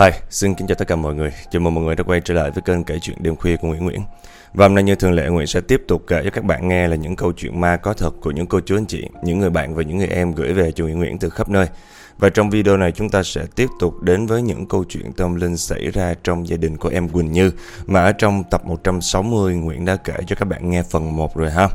Hi, xin kính chào tất cả mọi người. Chào mừng mọi người đã quay trở lại với kênh kể chuyện đêm khuya của Nguyễn Nguyễn. Và hôm nay như thường lệ, Nguyễn sẽ tiếp tục kể cho các bạn nghe là những câu chuyện ma có thật của những cô chú anh chị, những người bạn và những người em gửi về cho Nguyễn Nguyễn từ khắp nơi. Và trong video này chúng ta sẽ tiếp tục đến với những câu chuyện tâm linh xảy ra trong gia đình của em Quỳnh Như mà ở trong tập 160 Nguyễn đã kể cho các bạn nghe phần 1 rồi ha.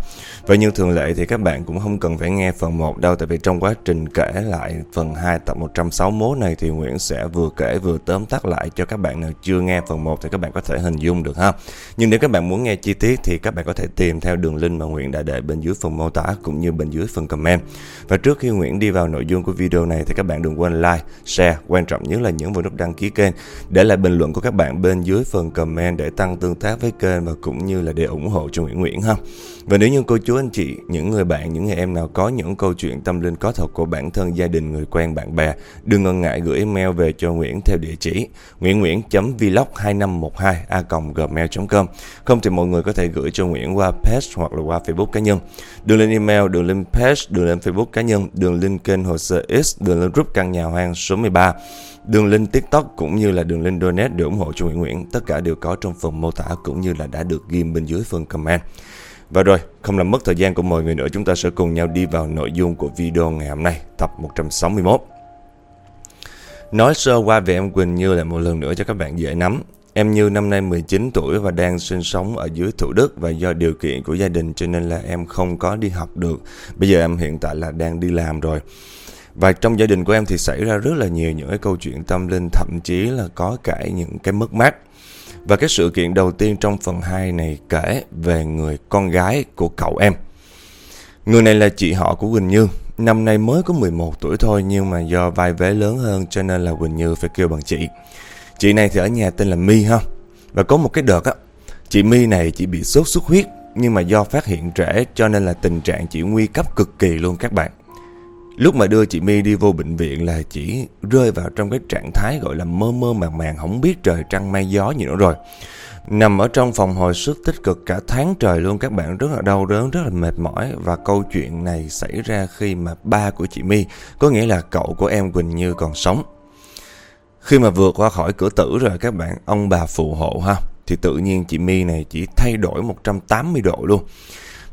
Và như thường lệ thì các bạn cũng không cần phải nghe phần 1 đâu tại vì trong quá trình kể lại phần 2 tập 161 này thì Nguyễn sẽ vừa kể vừa tóm tắt lại cho các bạn nào chưa nghe phần 1 thì các bạn có thể hình dung được ha. Nhưng nếu các bạn muốn nghe chi tiết thì các bạn có thể tìm theo đường link mà Nguyễn đã để bên dưới phần mô tả cũng như bên dưới phần comment. Và trước khi Nguyễn đi vào nội dung của video này thì các bạn đừng quên like, share, quan trọng nhất là nhấn vào nút đăng ký kênh, để lại bình luận của các bạn bên dưới phần comment để tăng tương tác với kênh và cũng như là để ủng hộ cho Nguyễn Nguyễn ha. Và nếu như cô chú anh chị, những người bạn, những người em nào có những câu chuyện tâm linh có thật của bản thân, gia đình, người quen, bạn bè, đừng ngần ngại gửi email về cho Nguyễn theo địa chỉ nguyễn nguyễn.vlog2512a.gmail.com Không thì mọi người có thể gửi cho Nguyễn qua page hoặc là qua Facebook cá nhân. Đường lên email, đường lên page, đường lên Facebook cá nhân, đường link kênh hồ sơ X, đường lên group căn nhà hoang số 13 đường link tiktok cũng như là đường link donate để ủng hộ cho Nguyễn Nguyễn tất cả đều có trong phần mô tả cũng như là đã được ghi bên dưới phần comment và rồi, không làm mất thời gian của mọi người nữa, chúng ta sẽ cùng nhau đi vào nội dung của video ngày hôm nay, tập 161. Nói sơ qua về em Quỳnh Như là một lần nữa cho các bạn dễ nắm. Em Như năm nay 19 tuổi và đang sinh sống ở dưới Thủ Đức và do điều kiện của gia đình cho nên là em không có đi học được. Bây giờ em hiện tại là đang đi làm rồi. Và trong gia đình của em thì xảy ra rất là nhiều những cái câu chuyện tâm linh, thậm chí là có cả những cái mất mát. Và cái sự kiện đầu tiên trong phần 2 này kể về người con gái của cậu em. Người này là chị họ của Quỳnh Như. Năm nay mới có 11 tuổi thôi nhưng mà do vai vế lớn hơn cho nên là Quỳnh Như phải kêu bằng chị. Chị chị này thì ở nhà tên là My ha. Và có một cái đợt á, chị My này chỉ bị sốt xuất huyết nhưng mà do phát hiện trễ cho nên là tình trạng chị nguy cấp cực kỳ luôn các bạn. Lúc mà đưa chị My đi vô bệnh viện là chỉ rơi vào trong cái trạng thái gọi là mơ mơ màng màng không biết trời trăng mây gió gì nữa rồi. Nằm ở trong phòng hồi sức tích cực cả tháng trời luôn các bạn rất là đau đớn, rất là mệt mỏi và câu chuyện này xảy ra khi mà ba của chị My, có nghĩa là cậu của em Quỳnh Như còn sống. Khi mà vượt qua khỏi cửa tử rồi các bạn, ông bà phù hộ ha, thì tự nhiên chị My này chỉ thay đổi 180 độ luôn.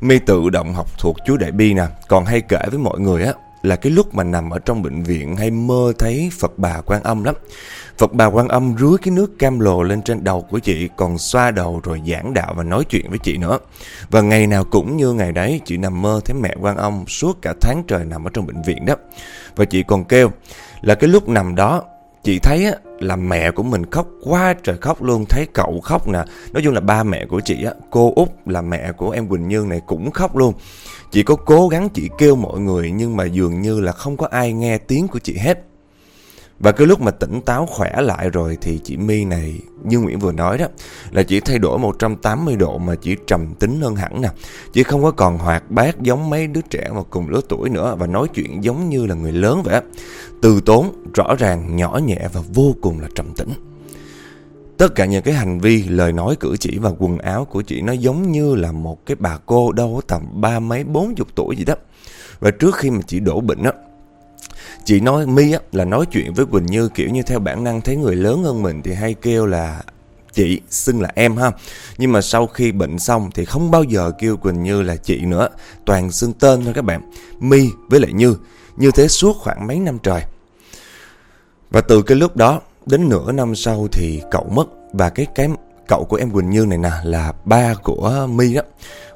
My tự động học thuộc chú Đại Bi nè, còn hay kể với mọi người á là cái lúc mà nằm ở trong bệnh viện hay mơ thấy Phật bà quan âm lắm. Phật bà quan âm rưới cái nước cam lồ lên trên đầu của chị còn xoa đầu rồi giảng đạo và nói chuyện với chị nữa. Và ngày nào cũng như ngày đấy chị nằm mơ thấy mẹ quan âm suốt cả tháng trời nằm ở trong bệnh viện đó. Và chị còn kêu là cái lúc nằm đó chị thấy á, là mẹ của mình khóc quá trời khóc luôn. Thấy cậu khóc nè. Nói chung là ba mẹ của chị á cô út là mẹ của em quỳnh như này cũng khóc luôn. Chị có cố gắng chị kêu mọi người nhưng mà dường như là không có ai nghe tiếng của chị hết và cái lúc mà tỉnh táo khỏe lại rồi thì chị My này như Nguyễn vừa nói đó là chỉ thay đổi 180 độ mà chỉ trầm tính hơn hẳn nè. Chỉ không có còn hoạt bát giống mấy đứa trẻ mà cùng lứa tuổi nữa và nói chuyện giống như là người lớn vậy Từ tốn, rõ ràng, nhỏ nhẹ và vô cùng là trầm tĩnh. Tất cả những cái hành vi, lời nói, cử chỉ và quần áo của chị nó giống như là một cái bà cô đâu tầm ba mấy bốn chục tuổi gì đó. Và trước khi mà chị đổ bệnh á, Chị nói My á, là nói chuyện với Quỳnh Như kiểu như theo bản năng thấy người lớn hơn mình thì hay kêu là chị xưng là em ha. Nhưng mà sau khi bệnh xong thì không bao giờ kêu Quỳnh Như là chị nữa, toàn xưng tên thôi các bạn. My với lại Như, như thế suốt khoảng mấy năm trời. Và từ cái lúc đó đến nửa năm sau thì cậu mất và cái cái cậu của em Quỳnh Như này nè là ba của My đó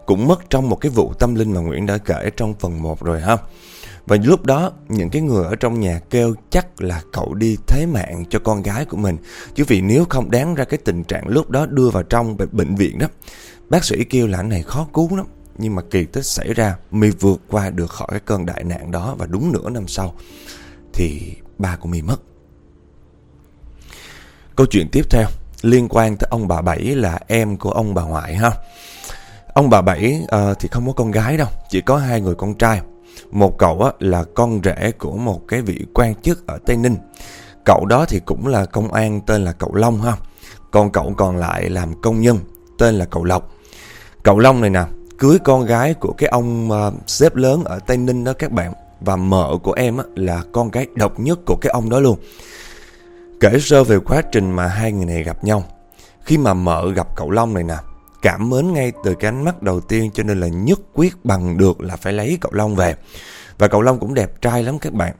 cũng mất trong một cái vụ tâm linh mà Nguyễn đã kể trong phần 1 rồi ha. Và lúc đó những cái người ở trong nhà kêu chắc là cậu đi thế mạng cho con gái của mình. Chứ vì nếu không đáng ra cái tình trạng lúc đó đưa vào trong bệnh viện đó. Bác sĩ kêu là anh này khó cứu lắm. Nhưng mà kỳ tích xảy ra My vượt qua được khỏi cái cơn đại nạn đó và đúng nửa năm sau thì ba của My mất. Câu chuyện tiếp theo liên quan tới ông bà Bảy là em của ông bà ngoại ha. Ông bà Bảy uh, thì không có con gái đâu, chỉ có hai người con trai. Một cậu á, là con rể của một cái vị quan chức ở Tây Ninh. Cậu đó thì cũng là công an tên là cậu Long ha. Còn cậu còn lại làm công nhân tên là cậu Lộc. Cậu Long này nè, cưới con gái của cái ông uh, sếp lớn ở Tây Ninh đó các bạn. Và mợ của em á, là con gái độc nhất của cái ông đó luôn. Kể sơ về quá trình mà hai người này gặp nhau. Khi mà mợ gặp cậu Long này nè, cảm mến ngay từ cái ánh mắt đầu tiên cho nên là nhất quyết bằng được là phải lấy cậu Long về. Và cậu Long cũng đẹp trai lắm các bạn.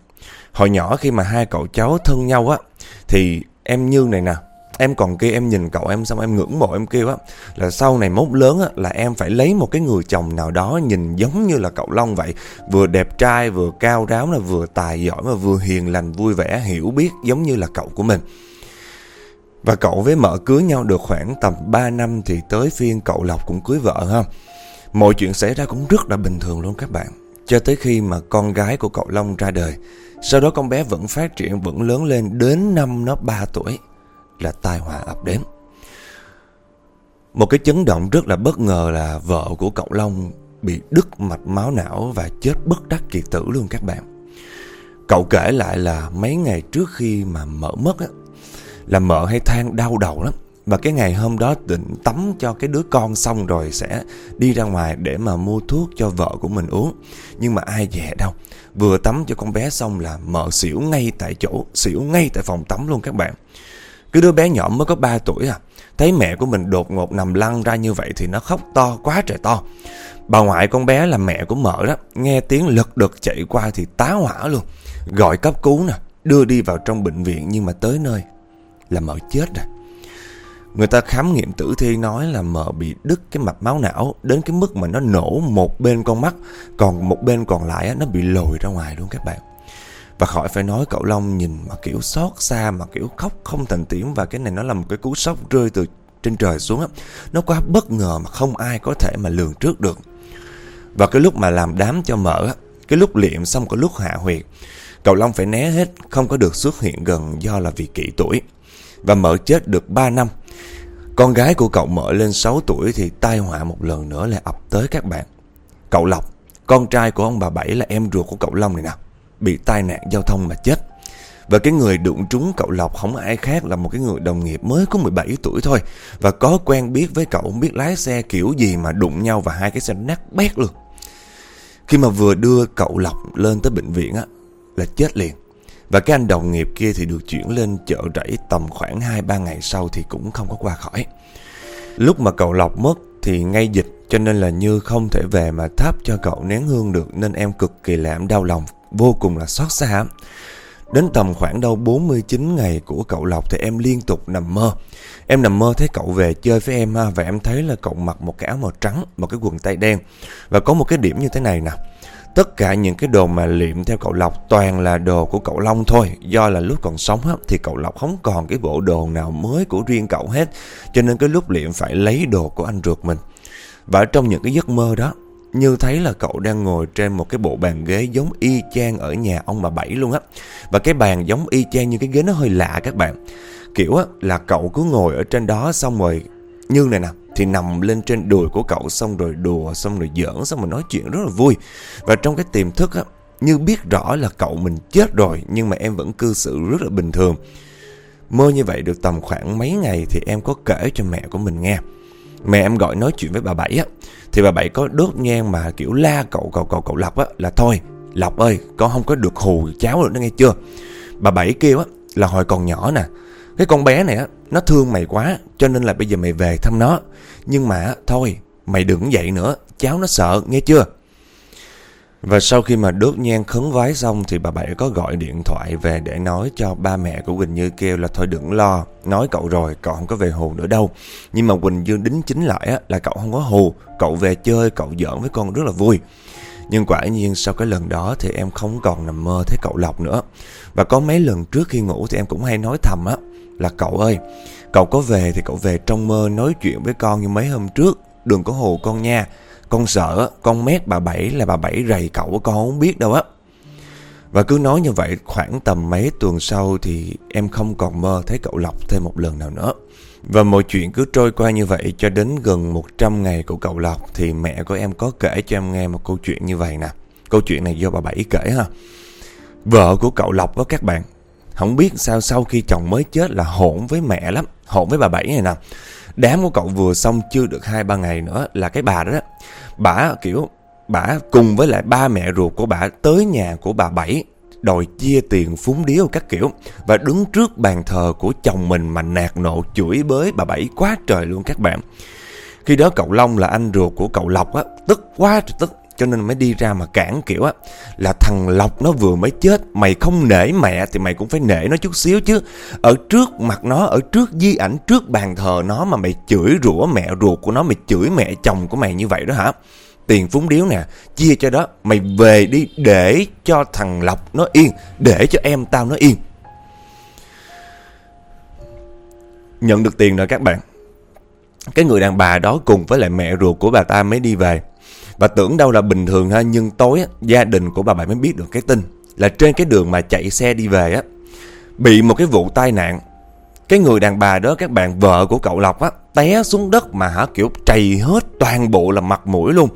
Hồi nhỏ khi mà hai cậu cháu thân nhau á, thì em Như này nè, em còn kia em nhìn cậu em xong em ngưỡng mộ em kêu á là sau này mốt lớn á là em phải lấy một cái người chồng nào đó nhìn giống như là cậu Long vậy vừa đẹp trai vừa cao ráo là vừa tài giỏi mà vừa hiền lành vui vẻ hiểu biết giống như là cậu của mình và cậu với mợ cưới nhau được khoảng tầm 3 năm thì tới phiên cậu Lộc cũng cưới vợ ha mọi chuyện xảy ra cũng rất là bình thường luôn các bạn cho tới khi mà con gái của cậu Long ra đời sau đó con bé vẫn phát triển vẫn lớn lên đến năm nó 3 tuổi là tai họa ập đến. Một cái chấn động rất là bất ngờ là vợ của cậu Long bị đứt mạch máu não và chết bất đắc kỳ tử luôn các bạn. Cậu kể lại là mấy ngày trước khi mà mở mất á, là mợ hay than đau đầu lắm. Và cái ngày hôm đó định tắm cho cái đứa con xong rồi sẽ đi ra ngoài để mà mua thuốc cho vợ của mình uống. Nhưng mà ai dè đâu. Vừa tắm cho con bé xong là mợ xỉu ngay tại chỗ, xỉu ngay tại phòng tắm luôn các bạn. Cái đứa bé nhỏ mới có 3 tuổi à Thấy mẹ của mình đột ngột nằm lăn ra như vậy Thì nó khóc to quá trời to Bà ngoại con bé là mẹ của mợ đó Nghe tiếng lật đật chạy qua thì tá hỏa luôn Gọi cấp cứu nè Đưa đi vào trong bệnh viện Nhưng mà tới nơi là mợ chết rồi. Người ta khám nghiệm tử thi nói là mợ bị đứt cái mạch máu não Đến cái mức mà nó nổ một bên con mắt, Còn một bên còn lại nó bị lồi ra ngoài luôn các bạn. Và khỏi phải nói cậu Long nhìn mà kiểu xót xa, mà kiểu khóc không thành tiếng Và cái này nó là một cái cú sốc rơi từ trên trời xuống á. Nó quá bất ngờ mà không ai có thể mà lường trước được. Và cái lúc mà làm đám cho mỡ á, Cái lúc liệm xong, cái lúc hạ huyệt, Cậu Long phải né hết, Không có được xuất hiện gần do là vì kỷ tuổi. Và mở chết được 3 năm Con gái của cậu mở lên 6 tuổi Thì tai họa một lần nữa lại ập tới các bạn Cậu Lộc, Con trai của ông bà Bảy là em ruột của cậu Long này nào bị tai nạn giao thông mà chết. Và cái người đụng trúng cậu Lộc không ai khác là một cái người đồng nghiệp mới có 17 tuổi thôi. Và có quen biết với cậu, không biết lái xe kiểu gì mà đụng nhau và hai cái xe nát bét luôn. Khi mà vừa đưa cậu Lộc lên tới bệnh viện á, là chết liền. Và cái anh đồng nghiệp kia thì được chuyển lên chợ rẫy tầm khoảng 2-3 ngày sau thì cũng không có qua khỏi. Lúc mà cậu Lộc mất thì ngay dịch cho nên là Như không thể về mà thắp cho cậu nén hương được nên em cực kỳ lãm đau lòng vô cùng là xót xa. Đến tầm khoảng đâu 49 ngày của cậu Lộc thì em liên tục nằm mơ. Em nằm mơ thấy cậu về chơi với em ha và em thấy là cậu mặc một cái áo màu trắng, một cái quần tay đen. Và có một cái điểm như thế này nè. Tất cả những cái đồ mà liệm theo cậu Lộc toàn là đồ của cậu Long thôi. Do là lúc còn sống á, thì cậu Lộc không còn cái bộ đồ nào mới của riêng cậu hết. Cho nên cái lúc liệm phải lấy đồ của anh ruột mình. Và trong những cái giấc mơ đó như thấy là cậu đang ngồi trên một cái bộ bàn ghế giống y chang ở nhà ông bà Bảy luôn á. Và cái bàn giống y chang như cái ghế nó hơi lạ các bạn. Kiểu á là cậu cứ ngồi ở trên đó xong rồi như này nè thì nằm lên trên đùi của cậu xong rồi đùa, xong rồi giỡn, xong rồi nói chuyện rất là vui. Và trong cái tiềm thức á, như biết rõ là cậu mình chết rồi, nhưng mà em vẫn cư xử rất là bình thường. Mơ như vậy được tầm khoảng mấy ngày thì em có kể cho mẹ của mình nghe. Mẹ em gọi nói chuyện với bà Bảy á, thì bà Bảy có đốt nhang mà kiểu la cậu cậu cậu cậu Lộc á, Là thôi Lộc ơi, con không có được hù cháu nữa nghe chưa Bà Bảy kêu á, là hồi còn nhỏ nè cái con bé này á Nó thương mày quá Cho nên là bây giờ mày về thăm nó Nhưng mà thôi Mày đừng dậy nữa Cháu nó sợ nghe chưa và sau khi mà đốt nhang khấn vái xong thì bà Bảy có gọi điện thoại về để nói cho ba mẹ của Quỳnh Như kêu là thôi đừng lo, nói cậu rồi, cậu không có về hù nữa đâu. Nhưng mà Quỳnh Như đính chính lại á, là cậu không có hù, cậu về chơi, cậu giỡn với con rất là vui. Nhưng quả nhiên sau cái lần đó thì em không còn nằm mơ thấy cậu Lộc nữa. Và có mấy lần trước khi ngủ thì em cũng hay nói thầm á, là cậu ơi, cậu có về thì cậu về trong mơ nói chuyện với con như mấy hôm trước, đừng có hồ con nha. Con sợ con mét bà Bảy là bà Bảy rầy cậu con không biết đâu á. Và cứ nói như vậy khoảng tầm mấy tuần sau thì em không còn mơ thấy cậu Lộc thêm một lần nào nữa. Và mọi chuyện cứ trôi qua như vậy cho đến gần 100 ngày của cậu Lộc thì mẹ của em có kể cho em nghe một câu chuyện như vậy nè. Câu chuyện này do bà Bảy kể ha. Vợ của cậu Lộc đó các bạn. Không biết sao sau khi chồng mới chết là hỗn với mẹ lắm. Hỗn với bà Bảy này nè. Đám của cậu vừa xong chưa được 2-3 ngày nữa là cái bà đó đó. Bà kiểu bà cùng với lại ba mẹ ruột của bà tới nhà của bà Bảy đòi chia tiền phúng điếu các kiểu và đứng trước bàn thờ của chồng mình mà nạt nộ chửi bới bà Bảy quá trời luôn các bạn. Khi đó cậu Long là anh ruột của cậu Lộc á, tức quá trời tức cho nên mới đi ra mà cản kiểu á là thằng Lộc nó vừa mới chết, mày không nể mẹ thì mày cũng phải nể nó chút xíu chứ. Ở trước mặt nó, ở trước di ảnh trước bàn thờ nó mà mày chửi rủa mẹ ruột của nó, mày chửi mẹ chồng của mày như vậy đó hả? tiền phúng điếu nè Chia cho đó Mày về đi để cho thằng Lộc nó yên Để cho em tao nó yên Nhận được tiền rồi các bạn Cái người đàn bà đó cùng với lại mẹ ruột của bà ta mới đi về Bà tưởng đâu là bình thường ha Nhưng tối á, gia đình của bà bảy mới biết được cái tin Là trên cái đường mà chạy xe đi về á Bị một cái vụ tai nạn Cái người đàn bà đó các bạn vợ của cậu Lộc á té xuống đất mà hả kiểu trầy hết toàn bộ là mặt mũi luôn.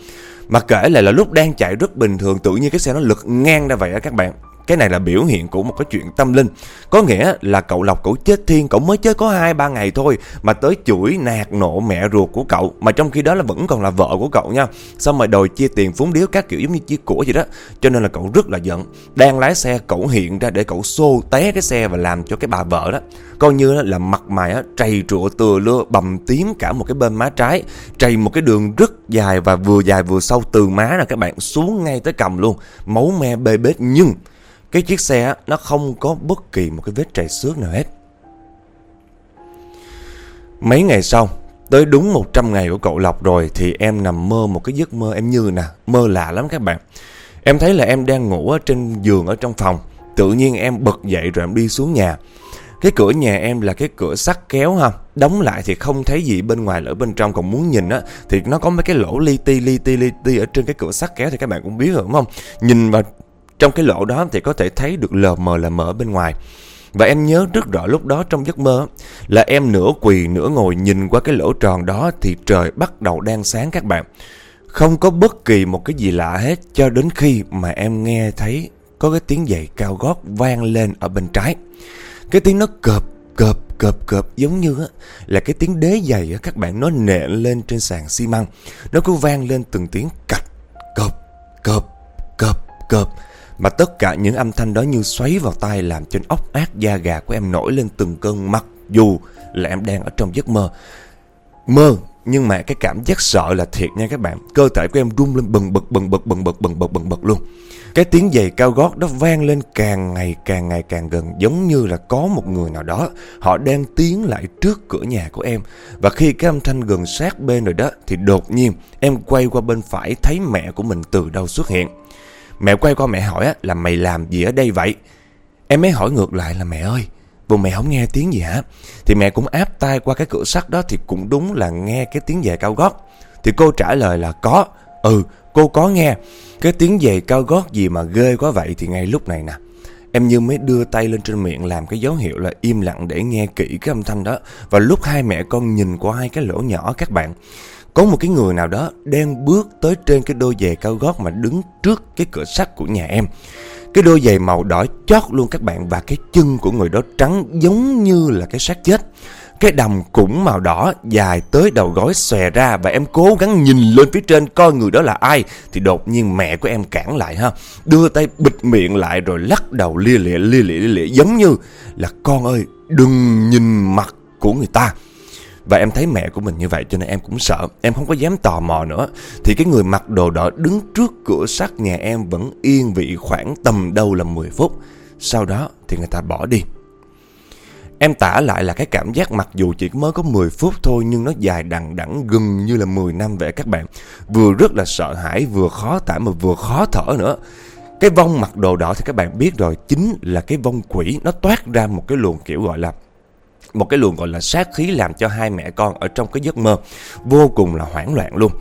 Mà kể lại là lúc đang chạy rất bình thường tự nhiên cái xe nó lật ngang ra vậy á các bạn. Cái này là biểu hiện của một cái chuyện tâm linh. Có nghĩa là cậu Lộc cậu chết thiên Cậu mới chết có 2-3 ngày thôi Mà tới chửi nạt nộ mẹ ruột của cậu Mà trong khi đó là vẫn còn là vợ của cậu nha. Xong rồi đòi chia tiền phúng điếu các kiểu giống như chia của gì đó? Cho nên là cậu rất là giận. Đang lái xe cậu hiện ra để cậu xô té cái xe Và làm cho cái bà vợ đó. Coi như là mặt mày á, trầy trụa từa lưa bầm tím cả một cái bên má trái Trầy một cái đường rất dài và vừa dài vừa sâu từ má là các bạn xuống ngay tới cầm luôn. Máu me bê bết nhưng cái chiếc xe nó không có bất kỳ một cái vết trầy xước nào hết. Mấy ngày sau, tới đúng 100 ngày của cậu Lộc rồi thì em nằm mơ một cái giấc mơ em như nè, mơ lạ lắm các bạn. Em thấy là em đang ngủ ở trên giường ở trong phòng, tự nhiên em bật dậy rồi em đi xuống nhà. Cái cửa nhà em là cái cửa sắt kéo ha Đóng lại thì không thấy gì bên ngoài lỡ bên trong Còn muốn nhìn á Thì nó có mấy cái lỗ li ti li ti li ti Ở trên cái cửa sắt kéo thì các bạn cũng biết rồi đúng không Nhìn vào trong cái lỗ đó thì có thể thấy được lờ mờ là mờ bên ngoài. Và em nhớ rất rõ lúc đó trong giấc mơ là em nửa quỳ nửa ngồi nhìn qua cái lỗ tròn đó thì trời bắt đầu đang sáng các bạn. Không có bất kỳ một cái gì lạ hết cho đến khi mà em nghe thấy có cái tiếng giày cao gót vang lên ở bên trái. Cái tiếng nó cợp cợp cợp cợp giống như á, là cái tiếng đế giày á, các bạn nó nện lên trên sàn xi măng. Nó cứ vang lên từng tiếng cạch cợp cợp cợp cợp. Mà tất cả những âm thanh đó như xoáy vào tai làm cho ốc ác da gà của em nổi lên từng cơn, mặc dù là em đang ở trong giấc mơ. Mơ, nhưng mà cái cảm giác sợ là thiệt nha các bạn. Cơ thể của em rung lên bần bật bần bật bần bật bần bật bần bật luôn. Cái tiếng giày cao gót đó vang lên càng ngày càng ngày, càng gần, giống như là có một người nào đó họ đang tiến lại trước cửa nhà của em. Và khi cái âm thanh gần sát bên rồi đó, thì đột nhiên em quay qua bên phải thấy mẹ của mình từ đâu xuất hiện. Mẹ quay qua mẹ hỏi là mày làm gì ở đây vậy? Em mới hỏi ngược lại là mẹ ơi, bố mẹ không nghe tiếng gì hả? Thì mẹ cũng áp tay qua cái cửa sắt đó thì cũng đúng là nghe cái tiếng giày cao gót. Thì cô trả lời là có, ừ, cô có nghe. Cái tiếng giày cao gót gì mà ghê quá vậy thì ngay lúc này nè. Em như mới đưa tay lên trên miệng làm cái dấu hiệu là im lặng để nghe kỹ cái âm thanh đó. Và lúc hai mẹ con nhìn qua hai cái lỗ nhỏ các bạn có một cái người nào đó đang bước tới trên cái đôi giày cao gót mà đứng trước cái cửa sắt của nhà em. Cái đôi giày màu đỏ chót luôn các bạn, và cái chân của người đó trắng giống như là cái xác chết. Cái đầm cũng màu đỏ, dài tới đầu gối xòe ra, và em cố gắng nhìn lên phía trên coi người đó là ai thì đột nhiên mẹ của em cản lại ha. Đưa tay bịt miệng lại rồi lắc đầu lia lịa lia lịa lia lịa, giống như là con ơi, đừng nhìn mặt của người ta. Và em thấy mẹ của mình như vậy cho nên em cũng sợ. Em không có dám tò mò nữa. Thì cái người mặc đồ đỏ đứng trước cửa sắt nhà em Vẫn yên vị khoảng tầm đâu là 10 phút. Sau đó thì người ta bỏ đi. Em tả lại là cái cảm giác mặc dù chỉ mới có 10 phút thôi Nhưng nó dài đằng đẵng gần như là 10 năm vậy các bạn. Vừa rất là sợ hãi, Vừa khó tả mà vừa khó thở nữa. Cái vong mặc đồ đỏ thì các bạn biết rồi, Chính là cái vong quỷ. Nó toát ra một cái luồng kiểu gọi là một cái luồng gọi là sát khí làm cho hai mẹ con ở trong cái giấc mơ vô cùng là hoảng loạn luôn.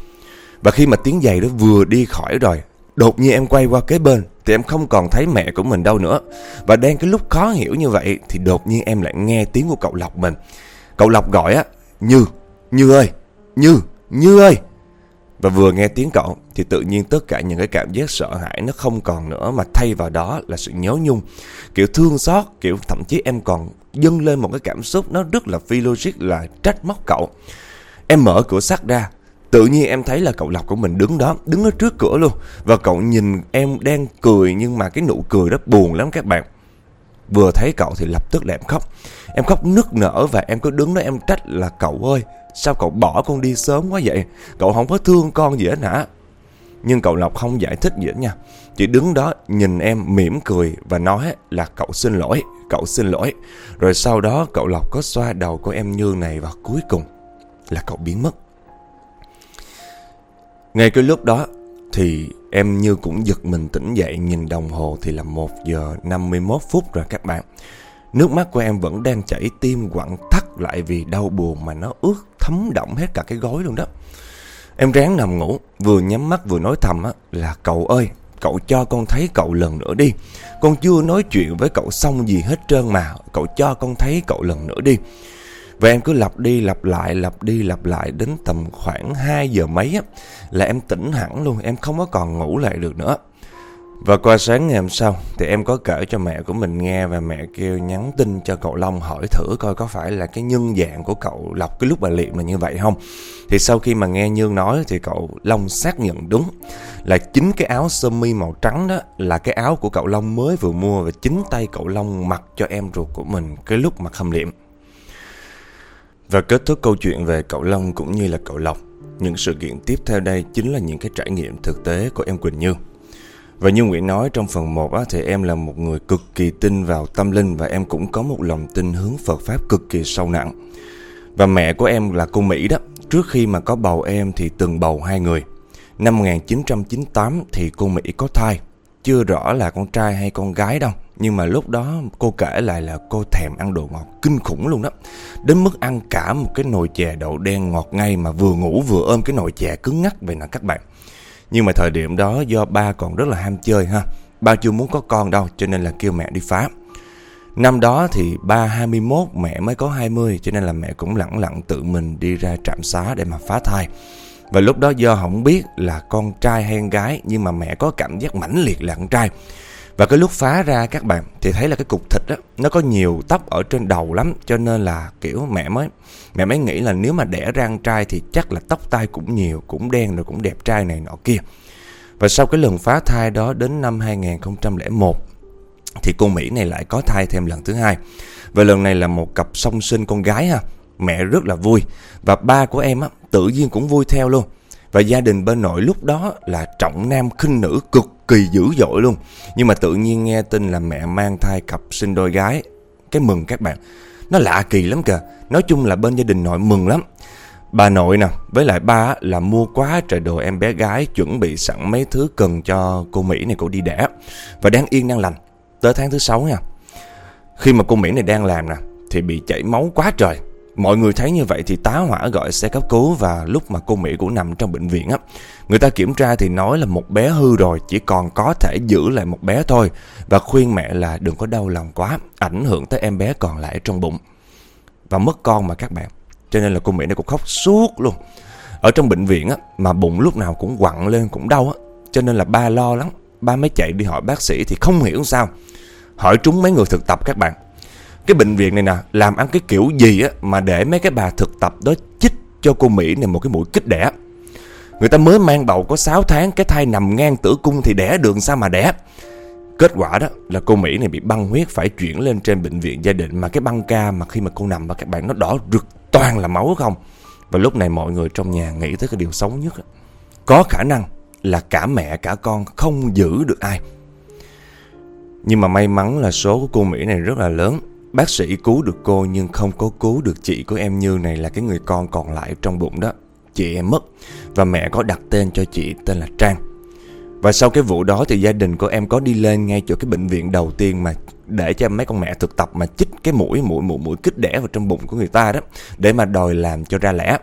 Và khi mà tiếng giày đó vừa đi khỏi rồi, đột nhiên em quay qua kế bên thì em không còn thấy mẹ của mình đâu nữa. Và đang cái lúc khó hiểu như vậy thì đột nhiên em lại nghe tiếng của cậu Lộc mình. Cậu Lộc gọi á, Như, Như ơi, Như, Như ơi. Và vừa nghe tiếng cậu thì tự nhiên tất cả những cái cảm giác sợ hãi nó không còn nữa mà thay vào đó là sự nhớ nhung. Kiểu thương xót, kiểu thậm chí em còn dâng lên một cái cảm xúc nó rất là phi logic là trách móc cậu. Em mở cửa sắt ra, Tự nhiên em thấy là cậu Lộc của mình đứng đó, đứng ở trước cửa luôn. Và cậu nhìn em đang cười nhưng mà cái nụ cười đó buồn lắm các bạn. Vừa thấy cậu thì lập tức là em khóc. Em khóc nức nở và em cứ đứng đó em trách là cậu ơi, sao cậu bỏ con đi sớm quá vậy? Cậu không có thương con gì hết hả? Nhưng cậu Lộc không giải thích gì hết nha. Chỉ đứng đó nhìn em mỉm cười và nói là cậu xin lỗi, cậu xin lỗi. Rồi sau đó cậu Lộc có xoa đầu của em Như này và cuối cùng là cậu biến mất. Ngay cái lúc đó thì em Như cũng giật mình tỉnh dậy nhìn đồng hồ thì là 1 giờ 51 phút rồi các bạn. Nước mắt của em vẫn đang chảy tim quặn thắt lại vì đau buồn mà nó ướt thấm động hết cả cái gối luôn đó. Em ráng nằm ngủ, vừa nhắm mắt vừa nói thầm á, là cậu ơi, cậu cho con thấy cậu lần nữa đi. Con chưa nói chuyện với cậu xong gì hết trơn mà, cậu cho con thấy cậu lần nữa đi. Và em cứ lặp đi lặp lại, lặp đi lặp lại đến tầm khoảng 2 giờ mấy á, là em tỉnh hẳn luôn, em không có còn ngủ lại được nữa. Và qua sáng ngày hôm sau, thì em có kể cho mẹ của mình nghe và mẹ kêu nhắn tin cho cậu Long hỏi thử coi có phải là cái nhân dạng của cậu Lộc cái lúc bà Liệm là như vậy không. Thì sau khi mà nghe Nhương nói thì cậu Long xác nhận đúng là chính cái áo sơ mi màu trắng đó là cái áo của cậu Long mới vừa mua và chính tay cậu Long mặc cho em ruột của mình cái lúc mặc hầm liệm. Và kết thúc câu chuyện về cậu Long cũng như là cậu Lộc. Những sự kiện tiếp theo đây chính là những cái trải nghiệm thực tế của em Quỳnh Như. Và như Nguyễn nói trong phần 1 á, thì em là một người cực kỳ tin vào tâm linh và em cũng có một lòng tin hướng Phật Pháp cực kỳ sâu nặng. Và mẹ của em là cô Mỹ đó, trước khi mà có bầu em thì từng bầu hai người. Năm 1998 thì cô Mỹ có thai, chưa rõ là con trai hay con gái đâu. Nhưng mà lúc đó cô kể lại là cô thèm ăn đồ ngọt kinh khủng luôn đó. Đến mức ăn cả một cái nồi chè đậu đen ngọt ngay mà vừa ngủ vừa ôm cái nồi chè cứng ngắc vậy nè các bạn. Nhưng mà thời điểm đó do ba còn rất là ham chơi ha. Ba chưa muốn có con đâu, cho nên là kêu mẹ đi phá. Năm đó thì ba 21 mẹ mới có 20 cho nên là mẹ cũng lặng lặng tự mình đi ra trạm xá để mà phá thai. Và lúc đó do không biết là con trai hay con gái, nhưng mà mẹ có cảm giác mãnh liệt là con trai. Và cái lúc phá ra các bạn thì thấy là cái cục thịt đó nó có nhiều tóc ở trên đầu lắm cho nên là kiểu mẹ mới mẹ mới nghĩ là nếu mà đẻ ra con trai thì chắc là tóc tai cũng nhiều, cũng đen rồi cũng đẹp trai này nọ kia. Và sau cái lần phá thai đó đến năm 2001 thì cô Mỹ này lại có thai thêm lần thứ hai. Và lần này là một cặp song sinh con gái ha. Mẹ rất là vui và ba của em á tự nhiên cũng vui theo luôn. Và gia đình bên nội lúc đó là trọng nam khinh nữ cực kỳ dữ dội luôn. Nhưng mà tự nhiên nghe tin là mẹ mang thai cặp sinh đôi gái. Cái mừng các bạn. Nó lạ kỳ lắm kìa. Nói chung là bên gia đình nội mừng lắm. Bà nội nè, với lại ba là mua quá trời đồ em bé gái chuẩn bị sẵn mấy thứ cần cho cô Mỹ này cô đi đẻ. Và đang yên đang lành. Tới tháng thứ sáu nha. Khi mà cô Mỹ này đang làm nè, thì bị chảy máu quá trời. Mọi người thấy như vậy thì tá hỏa gọi xe cấp cứu và lúc mà cô Mỹ cũng nằm trong bệnh viện á. Người ta kiểm tra thì nói là một bé hư rồi, chỉ còn có thể giữ lại một bé thôi. Và khuyên mẹ là đừng có đau lòng quá, ảnh hưởng tới em bé còn lại trong bụng. Và mất con mà các bạn. Cho nên là cô Mỹ này cũng khóc suốt luôn. Ở trong bệnh viện á, mà bụng lúc nào cũng quặn lên cũng đau á. Cho nên là ba lo lắm. Ba mới chạy đi hỏi bác sĩ thì không hiểu sao. Hỏi trúng mấy người thực tập các bạn cái bệnh viện này nè, làm ăn cái kiểu gì á mà để mấy cái bà thực tập đó chích cho cô Mỹ này một cái mũi kích đẻ. Người ta mới mang bầu có 6 tháng, cái thai nằm ngang tử cung thì đẻ đường sao mà đẻ. Kết quả đó là cô Mỹ này bị băng huyết phải chuyển lên trên bệnh viện gia đình mà cái băng ca mà khi mà cô nằm và các bạn nó đỏ rực toàn là máu không. Và lúc này mọi người trong nhà nghĩ tới cái điều xấu nhất. Có khả năng là cả mẹ, cả con không giữ được ai. Nhưng mà may mắn là số của cô Mỹ này rất là lớn Bác sĩ cứu được cô nhưng không có cứu được chị của em Như này là cái người con còn lại trong bụng đó. Chị em mất và mẹ có đặt tên cho chị tên là Trang. Và sau cái vụ đó thì gia đình của em có đi lên ngay chỗ cái bệnh viện đầu tiên mà để cho mấy con mẹ thực tập mà chích cái mũi mũi mũi mũi kích đẻ vào trong bụng của người ta đó, để mà đòi làm cho ra lẽ.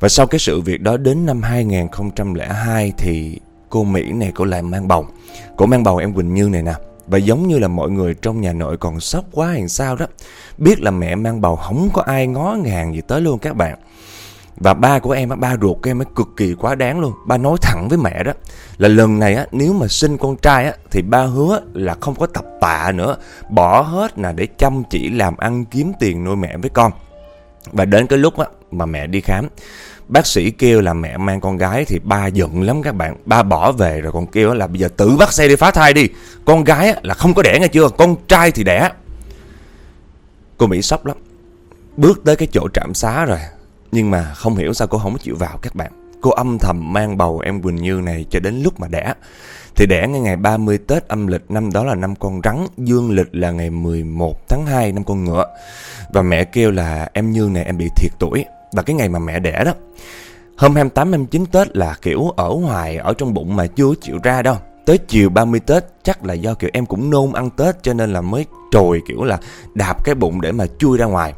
Và sau cái sự việc đó đến năm 2002 thì cô Mỹ này cô lại mang bầu. Cô mang bầu em Quỳnh Như này nè. Và giống như là mọi người trong nhà nội còn sốc quá hay sao đó Biết là mẹ mang bầu không có ai ngó ngàng gì tới luôn các bạn. Và ba của em, ba ruột của em ấy cực kỳ quá đáng luôn. Ba nói thẳng với mẹ đó Là lần này á, nếu mà sinh con trai á, Thì ba hứa là không có tập tạ nữa. Bỏ hết là để chăm chỉ làm ăn kiếm tiền nuôi mẹ với con. Và đến cái lúc á, mà mẹ đi khám Bác sĩ kêu là mẹ mang con gái thì ba giận lắm các bạn. Ba bỏ về rồi còn kêu là bây giờ tự bắt xe đi phá thai đi. Con gái là không có đẻ nghe chưa, con trai thì đẻ. Cô Mỹ sốc lắm. Bước tới cái chỗ trạm xá rồi. Nhưng mà không hiểu sao cô không chịu vào các bạn. Cô âm thầm mang bầu em Quỳnh Như này cho đến lúc mà đẻ. Thì đẻ ngay ngày 30 Tết âm lịch năm đó là năm con rắn, dương lịch là ngày 11 tháng 2 năm con ngựa. Và mẹ kêu là em Như này em bị thiệt tuổi. Và cái ngày mà mẹ đẻ đó, hôm 28 29 Tết là kiểu ở hoài ở trong bụng mà chưa chịu ra đâu. Tới chiều 30 Tết chắc là do kiểu em cũng nôn ăn Tết cho nên là mới trồi kiểu là đạp cái bụng để mà chui ra ngoài.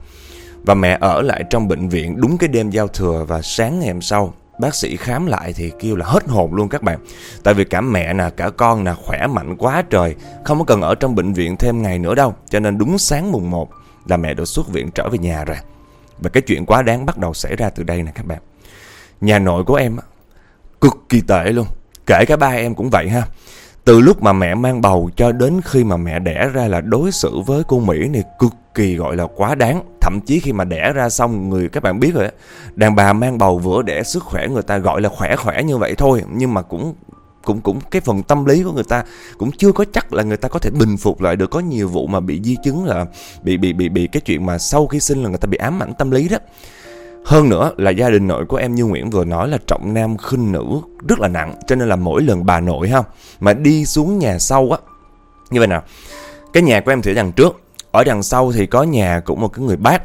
Và mẹ ở lại trong bệnh viện đúng cái đêm giao thừa và sáng ngày hôm sau Bác sĩ khám lại thì kêu là hết hồn luôn các bạn Tại vì cả mẹ nè, cả con nè khỏe mạnh quá trời Không có cần ở trong bệnh viện thêm ngày nữa đâu Cho nên đúng sáng mùng 1 là mẹ được xuất viện trở về nhà rồi và cái chuyện quá đáng bắt đầu xảy ra từ đây nè các bạn Nhà nội của em cực kỳ tệ luôn Kể cả ba em cũng vậy ha từ lúc mà mẹ mang bầu cho đến khi mà mẹ đẻ ra là đối xử với cô Mỹ này cực kỳ gọi là quá đáng. Thậm chí khi mà đẻ ra xong, người các bạn biết rồi Đàn bà mang bầu vừa đẻ sức khỏe người ta gọi là khỏe khỏe như vậy thôi. Nhưng mà cũng cũng cũng cái phần tâm lý của người ta cũng chưa có chắc là người ta có thể bình phục lại được có nhiều vụ mà bị di chứng là bị bị bị bị cái chuyện mà sau khi sinh là người ta bị ám ảnh tâm lý đó hơn nữa là gia đình nội của em Như Nguyễn vừa nói là trọng nam khinh nữ rất là nặng. Cho nên là mỗi lần bà nội ha, mà đi xuống nhà sau á. Như vậy nào. Cái nhà của em thì ở đằng trước. Ở đằng sau thì có nhà của một cái người bác.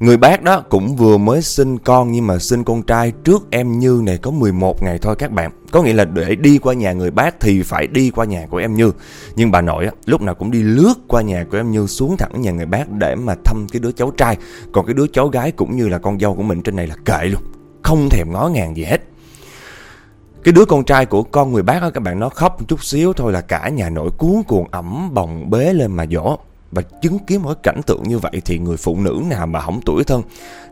Người bác đó cũng vừa mới sinh con nhưng mà sinh con trai trước em Như này có 11 ngày thôi các bạn. Có nghĩa là để đi qua nhà người bác thì phải đi qua nhà của em Như. Nhưng bà nội á, lúc nào cũng đi lướt qua nhà của em Như xuống thẳng nhà người bác để mà thăm cái đứa cháu trai. Còn cái đứa cháu gái cũng như là con dâu của mình trên này là kệ luôn. Không thèm ngó ngàng gì hết. Cái đứa con trai của con người bác á các bạn nó khóc một chút xíu thôi là cả nhà nội cuốn cuồng ẩm bồng bế lên mà dỗ và chứng kiến một cảnh tượng như vậy thì người phụ nữ nào mà không tuổi thân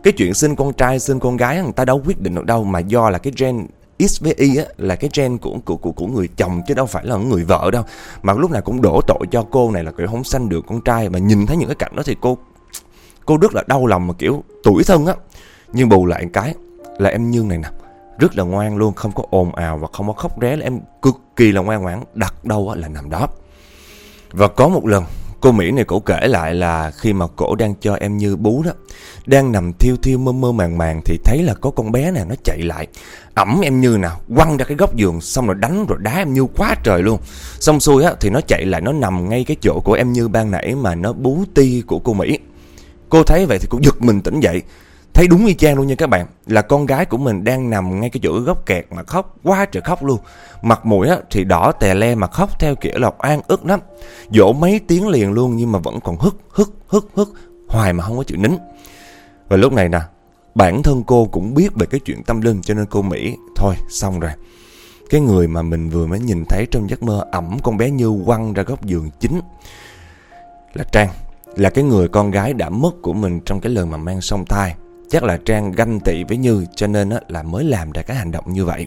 cái chuyện sinh con trai sinh con gái người ta đâu quyết định được đâu. Mà do là cái gen X với Y á, là cái gen của, của của của người chồng chứ đâu phải là người vợ đâu. Mà lúc nào cũng đổ tội cho cô này là kiểu không sanh được con trai. Mà nhìn thấy những cái cảnh đó thì cô cô rất là đau lòng mà kiểu tuổi thân á. Nhưng bù lại cái là em như này nè rất là ngoan luôn không có ồn ào và không có khóc ré. Là em cực kỳ là ngoan ngoãn đặt đâu á là nằm đó. Và có một lần Cô Mỹ này cổ kể lại là khi mà cổ đang cho em Như bú đó, đang nằm thiêu thiêu mơ mơ màng màng thì thấy là có con bé này nó chạy lại, ẩm em Như nào, quăng ra cái góc giường xong rồi đánh rồi đá em Như quá trời luôn. Xong xuôi á thì nó chạy lại nó nằm ngay cái chỗ của em Như ban nãy mà nó bú ti của cô Mỹ. Cô thấy vậy thì cũng giật mình tỉnh dậy, Thấy đúng y chang luôn nha các bạn. Là con gái của mình đang nằm ngay cái chỗ góc kẹt mà khóc Quá trời khóc luôn. Mặt mũi á, thì đỏ tè le mà khóc theo kiểu là an ức lắm. Dỗ mấy tiếng liền luôn nhưng mà vẫn còn hức hức hức hức. Hoài mà không có chịu nín. Và lúc này nè Bản thân cô cũng biết về cái chuyện tâm linh Cho nên cô Mỹ Thôi xong rồi. Cái người mà mình vừa mới nhìn thấy trong giấc mơ ẩm con bé Như quăng ra góc giường chính Là Trang. Là cái người con gái đã mất của mình trong cái lần mà mang song thai. Chắc là Trang ganh tị với Như cho nên là mới làm ra cái hành động như vậy.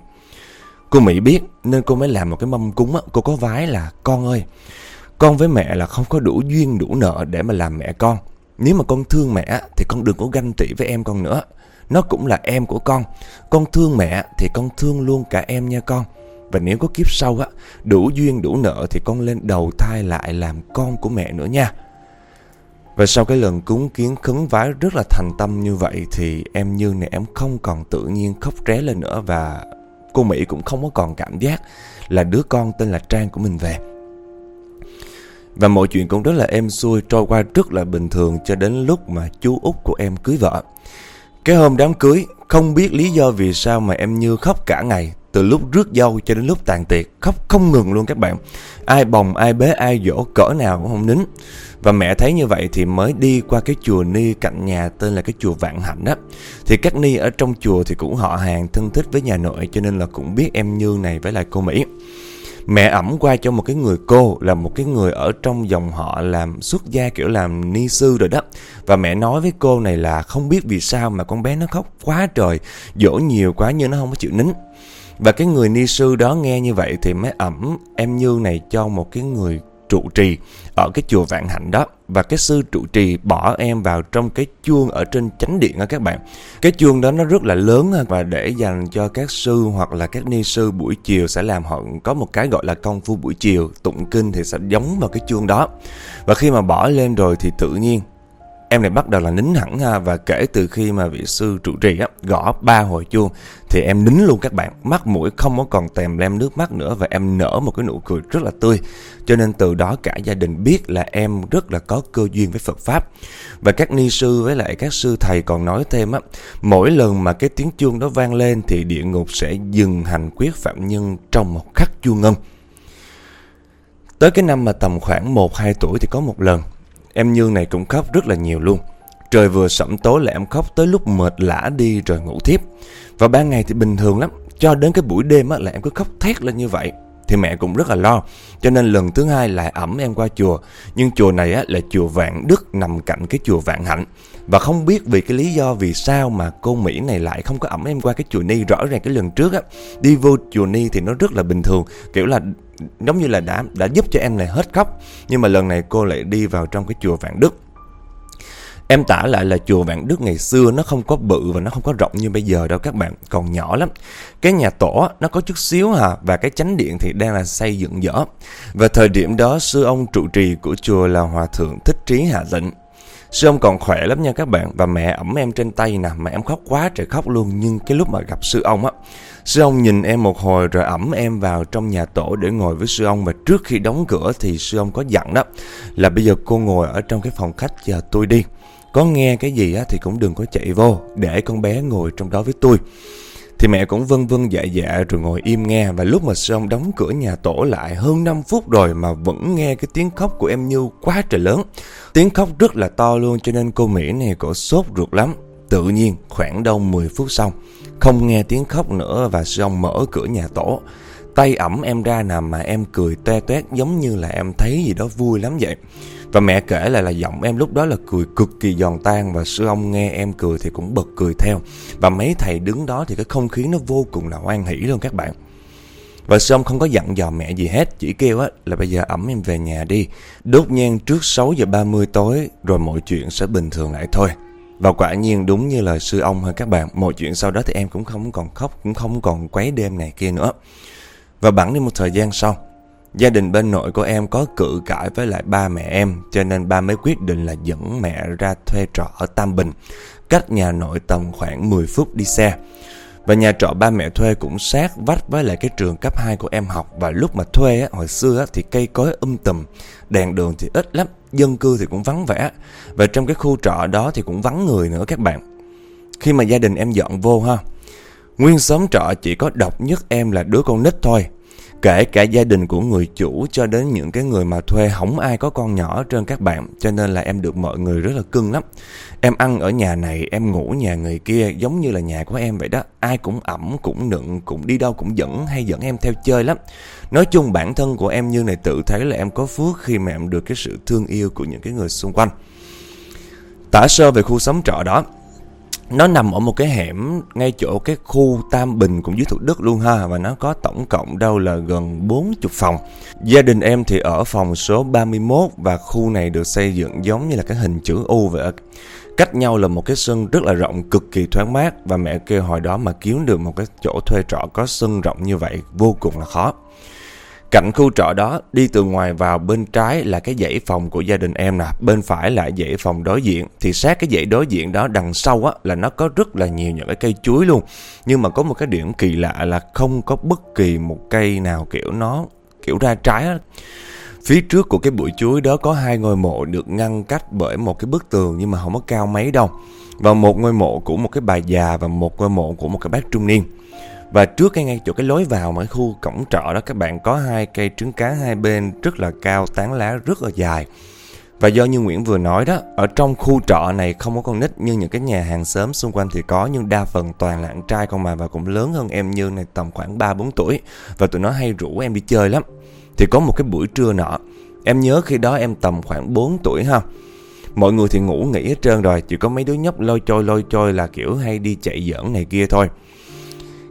Cô Mỹ biết nên cô mới làm một cái mâm cúng. Cô có vái là con ơi, con với mẹ là không có đủ duyên đủ nợ để mà làm mẹ con. Nếu mà con thương mẹ thì con đừng có ganh tị với em con nữa. Nó cũng là em của con. Con thương mẹ thì con thương luôn cả em nha con. Và nếu có kiếp sau á, đủ duyên đủ nợ thì con lên đầu thai lại làm con của mẹ nữa nha. Và sau cái lần cúng kiến khấn vái rất là thành tâm như vậy thì em Như này em không còn tự nhiên khóc ré lên nữa và cô Mỹ cũng không có còn cảm giác là đứa con tên là Trang của mình về. Và mọi chuyện cũng rất là êm xuôi trôi qua rất là bình thường cho đến lúc mà chú út của em cưới vợ. Cái hôm đám cưới, không biết lý do vì sao mà em Như khóc cả ngày từ lúc rước dâu cho đến lúc tàn tiệc, khóc không ngừng luôn các bạn. Ai bồng, ai bế, ai dỗ, cỡ nào cũng không nín. Và mẹ thấy như vậy thì mới đi qua cái chùa ni cạnh nhà tên là cái chùa Vạn Hạnh đó thì các ni ở trong chùa thì cũng họ hàng thân thích với nhà nội, cho nên là cũng biết em Như này với lại cô Mỹ. Mẹ ẩm qua cho một cái người cô, là một cái người ở trong dòng họ làm xuất gia kiểu làm ni sư rồi đó. Và mẹ nói với cô này là không biết vì sao mà con bé nó khóc quá trời, dỗ nhiều quá nhưng nó không có chịu nín và cái người ni sư đó nghe như vậy thì mới ẩm em Như này cho một cái người trụ trì ở cái chùa Vạn Hạnh đó và cái sư trụ trì bỏ em vào trong cái chuông ở trên chánh điện đó các bạn. Cái chuông đó nó rất là lớn và để dành cho các sư hoặc là các ni sư buổi chiều sẽ làm họ có một cái gọi là công phu buổi chiều, tụng kinh thì sẽ giống vào cái chuông đó. Và khi mà bỏ lên rồi thì tự nhiên em này bắt đầu là nín hẳn ha, và kể từ khi mà vị sư trụ trì á, gõ ba hồi chuông, thì em nín luôn các bạn. Mắt mũi không có còn tèm lem nước mắt nữa, và em nở một cái nụ cười rất là tươi. Cho nên từ đó cả gia đình biết là em rất là có cơ duyên với Phật pháp. Và các ni sư với lại các sư thầy còn nói thêm á, mỗi lần mà cái tiếng chuông đó vang lên thì địa ngục sẽ dừng hành quyết phạm nhân trong một khắc chuông ngân. Tới cái năm mà tầm khoảng 1-2 tuổi thì có một lần Em Nhương này cũng khóc rất là nhiều luôn. Trời vừa sẩm tối là em khóc tới lúc mệt lã đi rồi ngủ tiếp. Và ban ngày thì bình thường lắm, cho đến cái buổi đêm á, là em cứ khóc thét lên như vậy. Thì mẹ cũng rất là lo, cho nên lần thứ hai lại ẩm em qua chùa. Nhưng chùa này á, là chùa Vạn Đức nằm cạnh cái chùa Vạn Hạnh. Và không biết vì cái lý do vì sao mà cô Mỹ này lại không có ẩm em qua cái chùa Ni. Rõ ràng cái lần trước á, đi vô chùa Ni thì nó rất là bình thường. Kiểu là giống như là đã đã giúp cho em này hết khóc nhưng mà lần này cô lại đi vào trong cái chùa Vạn Đức Em tả lại là chùa Vạn Đức ngày xưa nó không có bự và nó không có rộng như bây giờ đâu các bạn, còn nhỏ lắm. Cái nhà tổ nó có chút xíu hà và cái chánh điện thì đang là xây dựng dở. Và thời điểm đó sư ông trụ trì của chùa là Hòa Thượng Thích Trí Hạ Dịnh. Sư ông còn khỏe lắm nha các bạn. Và mẹ ẩm em trên tay nè. Mà em khóc quá trời khóc luôn. Nhưng cái lúc mà gặp sư ông á, Sư ông nhìn em một hồi rồi ẩm em vào trong nhà tổ để ngồi với sư ông. Và trước khi đóng cửa thì sư ông có dặn đó Là bây giờ cô ngồi ở trong cái phòng khách chờ tôi đi. Có nghe cái gì á thì cũng đừng có chạy vô. Để con bé ngồi trong đó với tôi thì mẹ cũng vân vân dạ dạ rồi ngồi im nghe. Và lúc mà xong đóng cửa nhà tổ lại, hơn 5 phút rồi Mà vẫn nghe cái tiếng khóc của em Như quá trời lớn. Tiếng khóc rất là to luôn, cho nên cô Mỹ này cổ sốt ruột lắm. Tự nhiên, khoảng đâu 10 phút sau, Không nghe tiếng khóc nữa và xong mở cửa nhà tổ. Tay ẩm em ra nằm mà em cười toe toét giống như là em thấy gì đó vui lắm vậy. Và mẹ kể lại là giọng em lúc đó là cười cực kỳ giòn tan Và sư ông nghe em cười thì cũng bật cười theo. Và mấy thầy đứng đó thì cái không khí nó vô cùng là hoan hỷ luôn các bạn. Và sư ông không có dặn dò mẹ gì hết, Chỉ kêu á là bây giờ ẩm em về nhà đi. Đốt nhang trước 6 giờ 30 tối, Rồi mọi chuyện sẽ bình thường lại thôi. Và quả nhiên đúng như lời sư ông hơn các bạn, Mọi chuyện sau đó thì em cũng không còn khóc, Cũng không còn quấy đêm này kia nữa. Và bẵng đi một thời gian sau Gia đình bên nội của em có cự cãi với lại ba mẹ em Cho nên ba mới quyết định là dẫn mẹ ra thuê trọ ở Tam Bình Cách nhà nội tầm khoảng 10 phút đi xe. Và nhà trọ ba mẹ thuê cũng sát vách với lại cái trường cấp 2 của em học Và lúc mà thuê á, hồi xưa á, thì cây cối um tùm Đèn đường thì ít lắm Dân cư thì cũng vắng vẻ Và trong cái khu trọ đó thì cũng vắng người nữa các bạn. Khi mà gia đình em dọn vô ha Nguyên xóm trọ chỉ có độc nhất em là đứa con nít thôi. Kể cả gia đình của người chủ cho đến những cái người mà thuê không ai có con nhỏ trên các bạn. Cho nên là em được mọi người rất là cưng lắm. Em ăn ở nhà này, em ngủ nhà người kia giống như là nhà của em vậy đó. Ai cũng ẩm, cũng nựng, cũng đi đâu cũng dẫn hay dẫn em theo chơi lắm. Nói chung bản thân của em như này tự thấy là em có phước khi mà em được cái sự thương yêu của những cái người xung quanh. Tả sơ về khu sống trọ đó nó nằm ở một cái hẻm ngay chỗ cái khu Tam Bình cũng dưới Thủ Đức luôn ha, Và nó có tổng cộng đâu là gần 40 phòng. Gia đình em thì ở phòng số 31 Và khu này được xây dựng giống như là cái hình chữ U vậy Cách nhau là một cái sân rất là rộng, cực kỳ thoáng mát, Và mẹ kêu hồi đó mà kiếm được một cái chỗ thuê trọ có sân rộng như vậy vô cùng là khó. Cạnh khu trọ đó, đi từ ngoài vào bên trái là cái dãy phòng của gia đình em nè, bên phải là dãy phòng đối diện. Thì sát cái dãy đối diện đó đằng sau á là nó có rất là nhiều những cái cây chuối luôn. Nhưng mà có một cái điểm kỳ lạ là không có bất kỳ một cây nào kiểu nó kiểu ra trái á. Phía trước của cái bụi chuối đó có hai ngôi mộ được ngăn cách bởi một cái bức tường nhưng mà không có cao mấy đâu. Và một ngôi mộ của một cái bà già và một ngôi mộ của một cái bác trung niên. Và trước cái ngay chỗ cái lối vào mà khu cổng trọ đó các bạn có hai cây trứng cá hai bên rất là cao, tán lá rất là dài. Và do như Nguyễn vừa nói đó, ở trong khu trọ này không có con nít nhưng những cái nhà hàng xóm xung quanh thì có nhưng đa phần toàn là anh trai con mà và cũng lớn hơn em Như này tầm khoảng 3-4 tuổi và tụi nó hay rủ em đi chơi lắm. Thì có một cái buổi trưa nọ, em nhớ khi đó em tầm khoảng 4 tuổi ha. Mọi người thì ngủ nghỉ hết trơn rồi, chỉ có mấy đứa nhóc lôi trôi lôi trôi là kiểu hay đi chạy giỡn này kia thôi.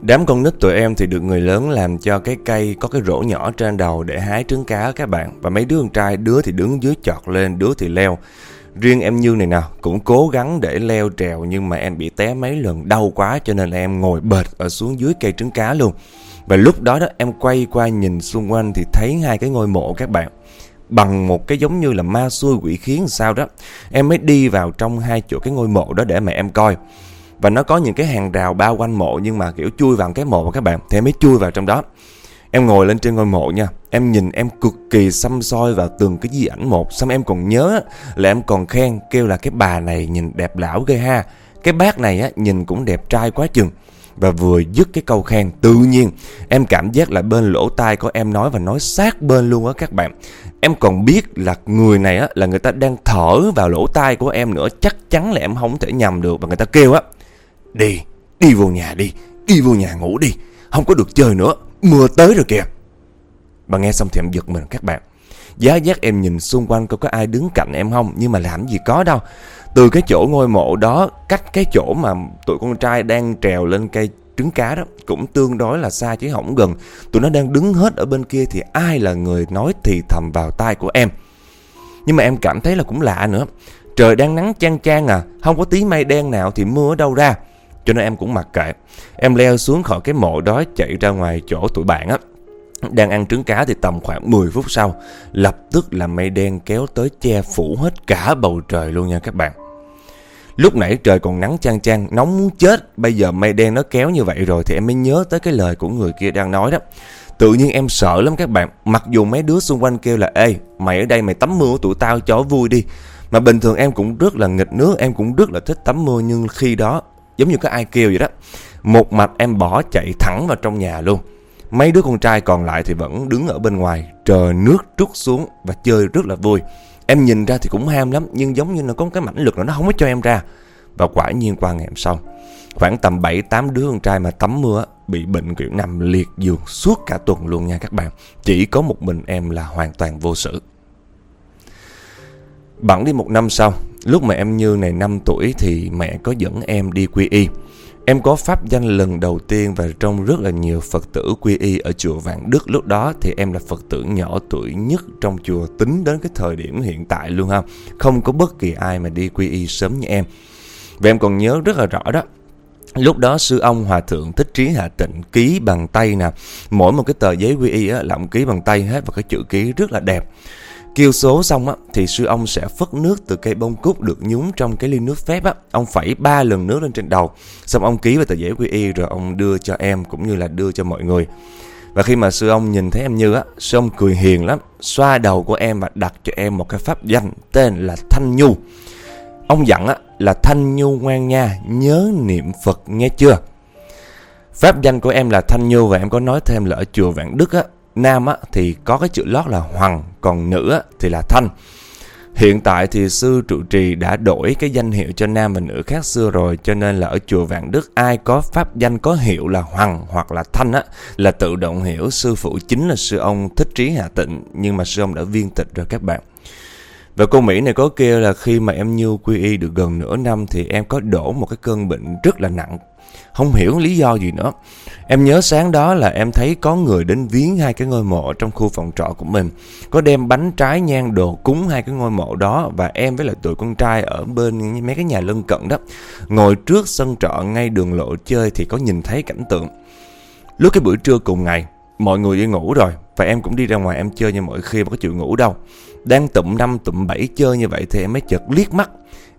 Đám con nít tụi em thì được người lớn làm cho cái cây có cái rổ nhỏ trên đầu để hái trứng cá các bạn. Và mấy đứa con trai, đứa thì đứng dưới chọt lên, đứa thì leo. Riêng em Như này nào cũng cố gắng để leo trèo nhưng mà em bị té mấy lần đau quá cho nên là em ngồi bệt ở xuống dưới cây trứng cá luôn. Và lúc đó đó em quay qua nhìn xung quanh thì thấy hai cái ngôi mộ các bạn bằng một cái giống như là ma xui quỷ khiến sao đó. Em mới đi vào trong hai chỗ cái ngôi mộ đó để mà em coi. Và nó có những cái hàng rào bao quanh mộ nhưng mà kiểu chui vào cái mộ các bạn thì em mới chui vào trong đó. Em ngồi lên trên ngôi mộ nha. Em nhìn em cực kỳ xăm soi vào từng cái di ảnh một. Xong em còn nhớ là em còn khen Kêu là cái bà này nhìn đẹp lão ghê ha. Cái bác này á, nhìn cũng đẹp trai quá chừng. Và vừa dứt cái câu khen Tự nhiên em cảm giác là bên lỗ tai của em nói Và nói sát bên luôn á các bạn. Em còn biết là người này á, là người ta đang thở vào lỗ tai của em nữa. Chắc chắn là em không thể nhầm được Và người ta kêu á. Đi, đi vô nhà đi Đi vô nhà ngủ đi. Không có được chơi nữa Mưa tới rồi kìa. Bà nghe xong thì em giật mình các bạn. Giá giác em nhìn xung quanh coi có ai đứng cạnh em không Nhưng mà làm gì có đâu. Từ cái chỗ ngôi mộ đó Cách cái chỗ mà tụi con trai đang trèo lên cây trứng cá đó Cũng tương đối là xa chứ không gần. Tụi nó đang đứng hết ở bên kia Thì ai là người nói thì thầm vào tai của em. Nhưng mà em cảm thấy là cũng lạ nữa. Trời đang nắng chang chang à Không có tí mây đen nào thì mưa ở đâu ra cho nên em cũng mặc kệ. Em leo xuống khỏi cái mộ đó, chạy ra ngoài chỗ tụi bạn á. Đang ăn trứng cá thì tầm khoảng 10 phút sau, Lập tức là mây đen kéo tới che phủ hết cả bầu trời luôn nha các bạn. Lúc nãy trời còn nắng chang chang, Nóng muốn chết. Bây giờ mây đen nó kéo như vậy rồi Thì em mới nhớ tới cái lời của người kia đang nói đó. Tự nhiên em sợ lắm các bạn. Mặc dù mấy đứa xung quanh kêu là, Ê, mày ở đây mày tắm mưa của tụi tao cho vui đi. Mà bình thường em cũng rất là nghịch nước, Em cũng rất là thích tắm mưa Nhưng khi đó giống như có ai kêu vậy đó. Một mạch em bỏ chạy thẳng vào trong nhà luôn. Mấy đứa con trai còn lại thì vẫn đứng ở bên ngoài, chờ nước trút xuống và chơi rất là vui. Em nhìn ra thì cũng ham lắm, nhưng giống như nó có cái mãnh lực nào nó không có cho em ra. Và quả nhiên qua ngày hôm sau, khoảng tầm 7-8 đứa con trai mà tắm mưa bị bệnh kiểu nằm liệt giường suốt cả tuần luôn nha các bạn. Chỉ có một mình em là hoàn toàn vô sự. Bẵng đi một năm sau Lúc mà em Như này 5 tuổi thì mẹ có dẫn em đi quy y. Em có pháp danh lần đầu tiên và trong rất là nhiều Phật tử quy y ở chùa Vạn Đức lúc đó thì em là Phật tử nhỏ tuổi nhất trong chùa tính đến cái thời điểm hiện tại luôn ha. Không có bất kỳ ai mà đi quy y sớm như em. Và em còn nhớ rất là rõ đó. Lúc đó sư ông Hòa Thượng Thích Trí Hạ Tịnh ký bằng tay nè. Mỗi một cái tờ giấy quy y á, là ông ký bằng tay hết và cái chữ ký rất là đẹp. Kêu số xong á, thì sư ông sẽ phất nước từ cây bông cúc được nhúng trong cái ly nước phép á. Ông phẩy ba lần nước lên trên đầu. Xong ông ký vào tờ giấy quy y rồi ông đưa cho em cũng như là đưa cho mọi người. Và khi mà sư ông nhìn thấy em Như á, sư ông cười hiền lắm, xoa đầu của em và đặt cho em một cái pháp danh tên là Thanh Nhu. Ông dặn á, là Thanh Nhu ngoan nha, nhớ niệm Phật nghe chưa? Pháp danh của em là Thanh Nhu và em có nói thêm là ở chùa Vạn Đức á, nam á, thì có cái chữ lót là hoàng, còn nữ á, thì là thanh. Hiện tại thì sư trụ trì đã đổi cái danh hiệu cho nam và nữ khác xưa rồi cho nên là ở chùa Vạn Đức ai có pháp danh có hiệu là Hoàng hoặc là Thanh á là tự động hiểu sư phụ chính là sư ông Thích Trí Hạ Tịnh nhưng mà sư ông đã viên tịch rồi các bạn. Và cô Mỹ này có kêu là khi mà em Như quy y được gần nửa năm thì em có đổ một cái cơn bệnh rất là nặng. Không hiểu lý do gì nữa. Em nhớ sáng đó là em thấy có người đến viếng hai cái ngôi mộ trong khu phòng trọ của mình. Có đem bánh trái nhang đồ cúng hai cái ngôi mộ đó Và em với lại tụi con trai ở bên mấy cái nhà lân cận đó. Ngồi trước sân trọ ngay đường lộ chơi thì có nhìn thấy cảnh tượng. Lúc cái buổi trưa cùng ngày Mọi người đi ngủ rồi Và em cũng đi ra ngoài em chơi như mọi khi mà có chịu ngủ đâu. Đang tụm năm, tụm bảy chơi như vậy thì em mới chợt liếc mắt.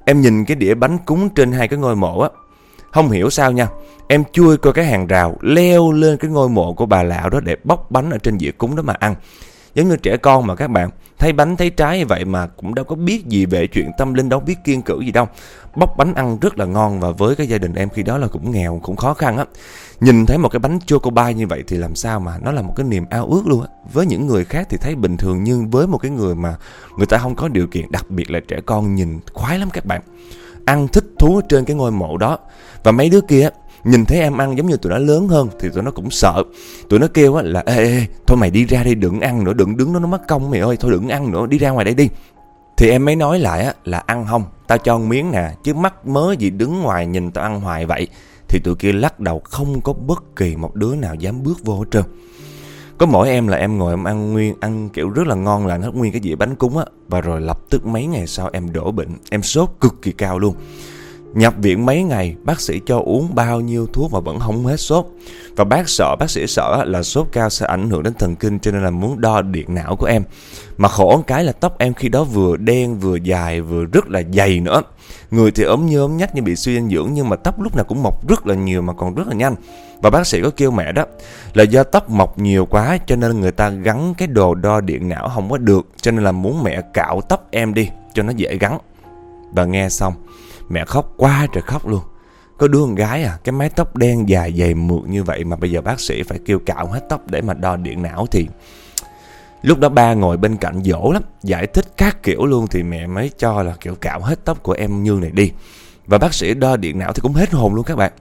Em nhìn cái đĩa bánh cúng trên hai cái ngôi mộ á. Không hiểu sao nha, Em chui coi cái hàng rào, Leo lên cái ngôi mộ của bà lão đó Để bóc bánh ở trên dĩa cúng đó mà ăn. Giống như trẻ con mà các bạn Thấy bánh, thấy trái như vậy mà cũng đâu có biết gì về chuyện tâm linh đâu, biết kiên cử gì đâu. Bóc bánh ăn rất là ngon Và với cái gia đình em khi đó là cũng nghèo, Cũng khó khăn á. Nhìn thấy một cái bánh chocobai như vậy thì làm sao mà Nó là một cái niềm ao ước luôn á. Với những người khác thì thấy bình thường, Nhưng với một cái người mà Người ta không có điều kiện, Đặc biệt là trẻ con, nhìn khoái lắm các bạn. Ăn thích thú trên cái ngôi mộ đó. Và mấy đứa kia nhìn thấy em ăn giống như tụi nó lớn hơn thì tụi nó cũng sợ. Tụi nó kêu là ê, ê thôi mày đi ra đi đừng ăn nữa đừng đứng đó nó mất công mày ơi thôi đừng ăn nữa đi ra ngoài đây đi. Thì em mới nói lại là ăn không tao cho một miếng nè chứ mắc mớ gì đứng ngoài nhìn tao ăn hoài vậy. Thì tụi kia lắc đầu không có bất kỳ một đứa nào dám bước vô hết trơn. Có mỗi em là em ngồi em ăn nguyên ăn kiểu rất là ngon là hết nguyên cái dĩa bánh cúng á và rồi lập tức mấy ngày sau em đổ bệnh em sốt cực kỳ cao luôn. Nhập viện mấy ngày, bác sĩ cho uống bao nhiêu thuốc mà vẫn không hết sốt. Và bác sợ, bác sĩ sợ là sốt cao sẽ ảnh hưởng đến thần kinh cho nên là muốn đo điện não của em. Mà khổ cái là tóc em khi đó vừa đen, vừa dài, vừa rất là dày nữa. Người thì ốm nhớm ốm nhách như bị suy dinh dưỡng nhưng mà tóc lúc nào cũng mọc rất là nhiều mà còn rất là nhanh. Và bác sĩ có kêu mẹ đó là do tóc mọc nhiều quá cho nên người ta gắn cái đồ đo điện não không có được cho nên là muốn mẹ cạo tóc em đi cho nó dễ gắn. Và nghe xong Mẹ khóc quá trời khóc luôn Có đứa con gái à Cái mái tóc đen dài dày mượt như vậy Mà bây giờ bác sĩ phải kêu cạo hết tóc Để mà đo điện não thì Lúc đó ba ngồi bên cạnh dỗ lắm Giải thích các kiểu luôn Thì mẹ mới cho là kiểu cạo hết tóc của em Như này đi Và bác sĩ đo điện não thì cũng hết hồn luôn các bạn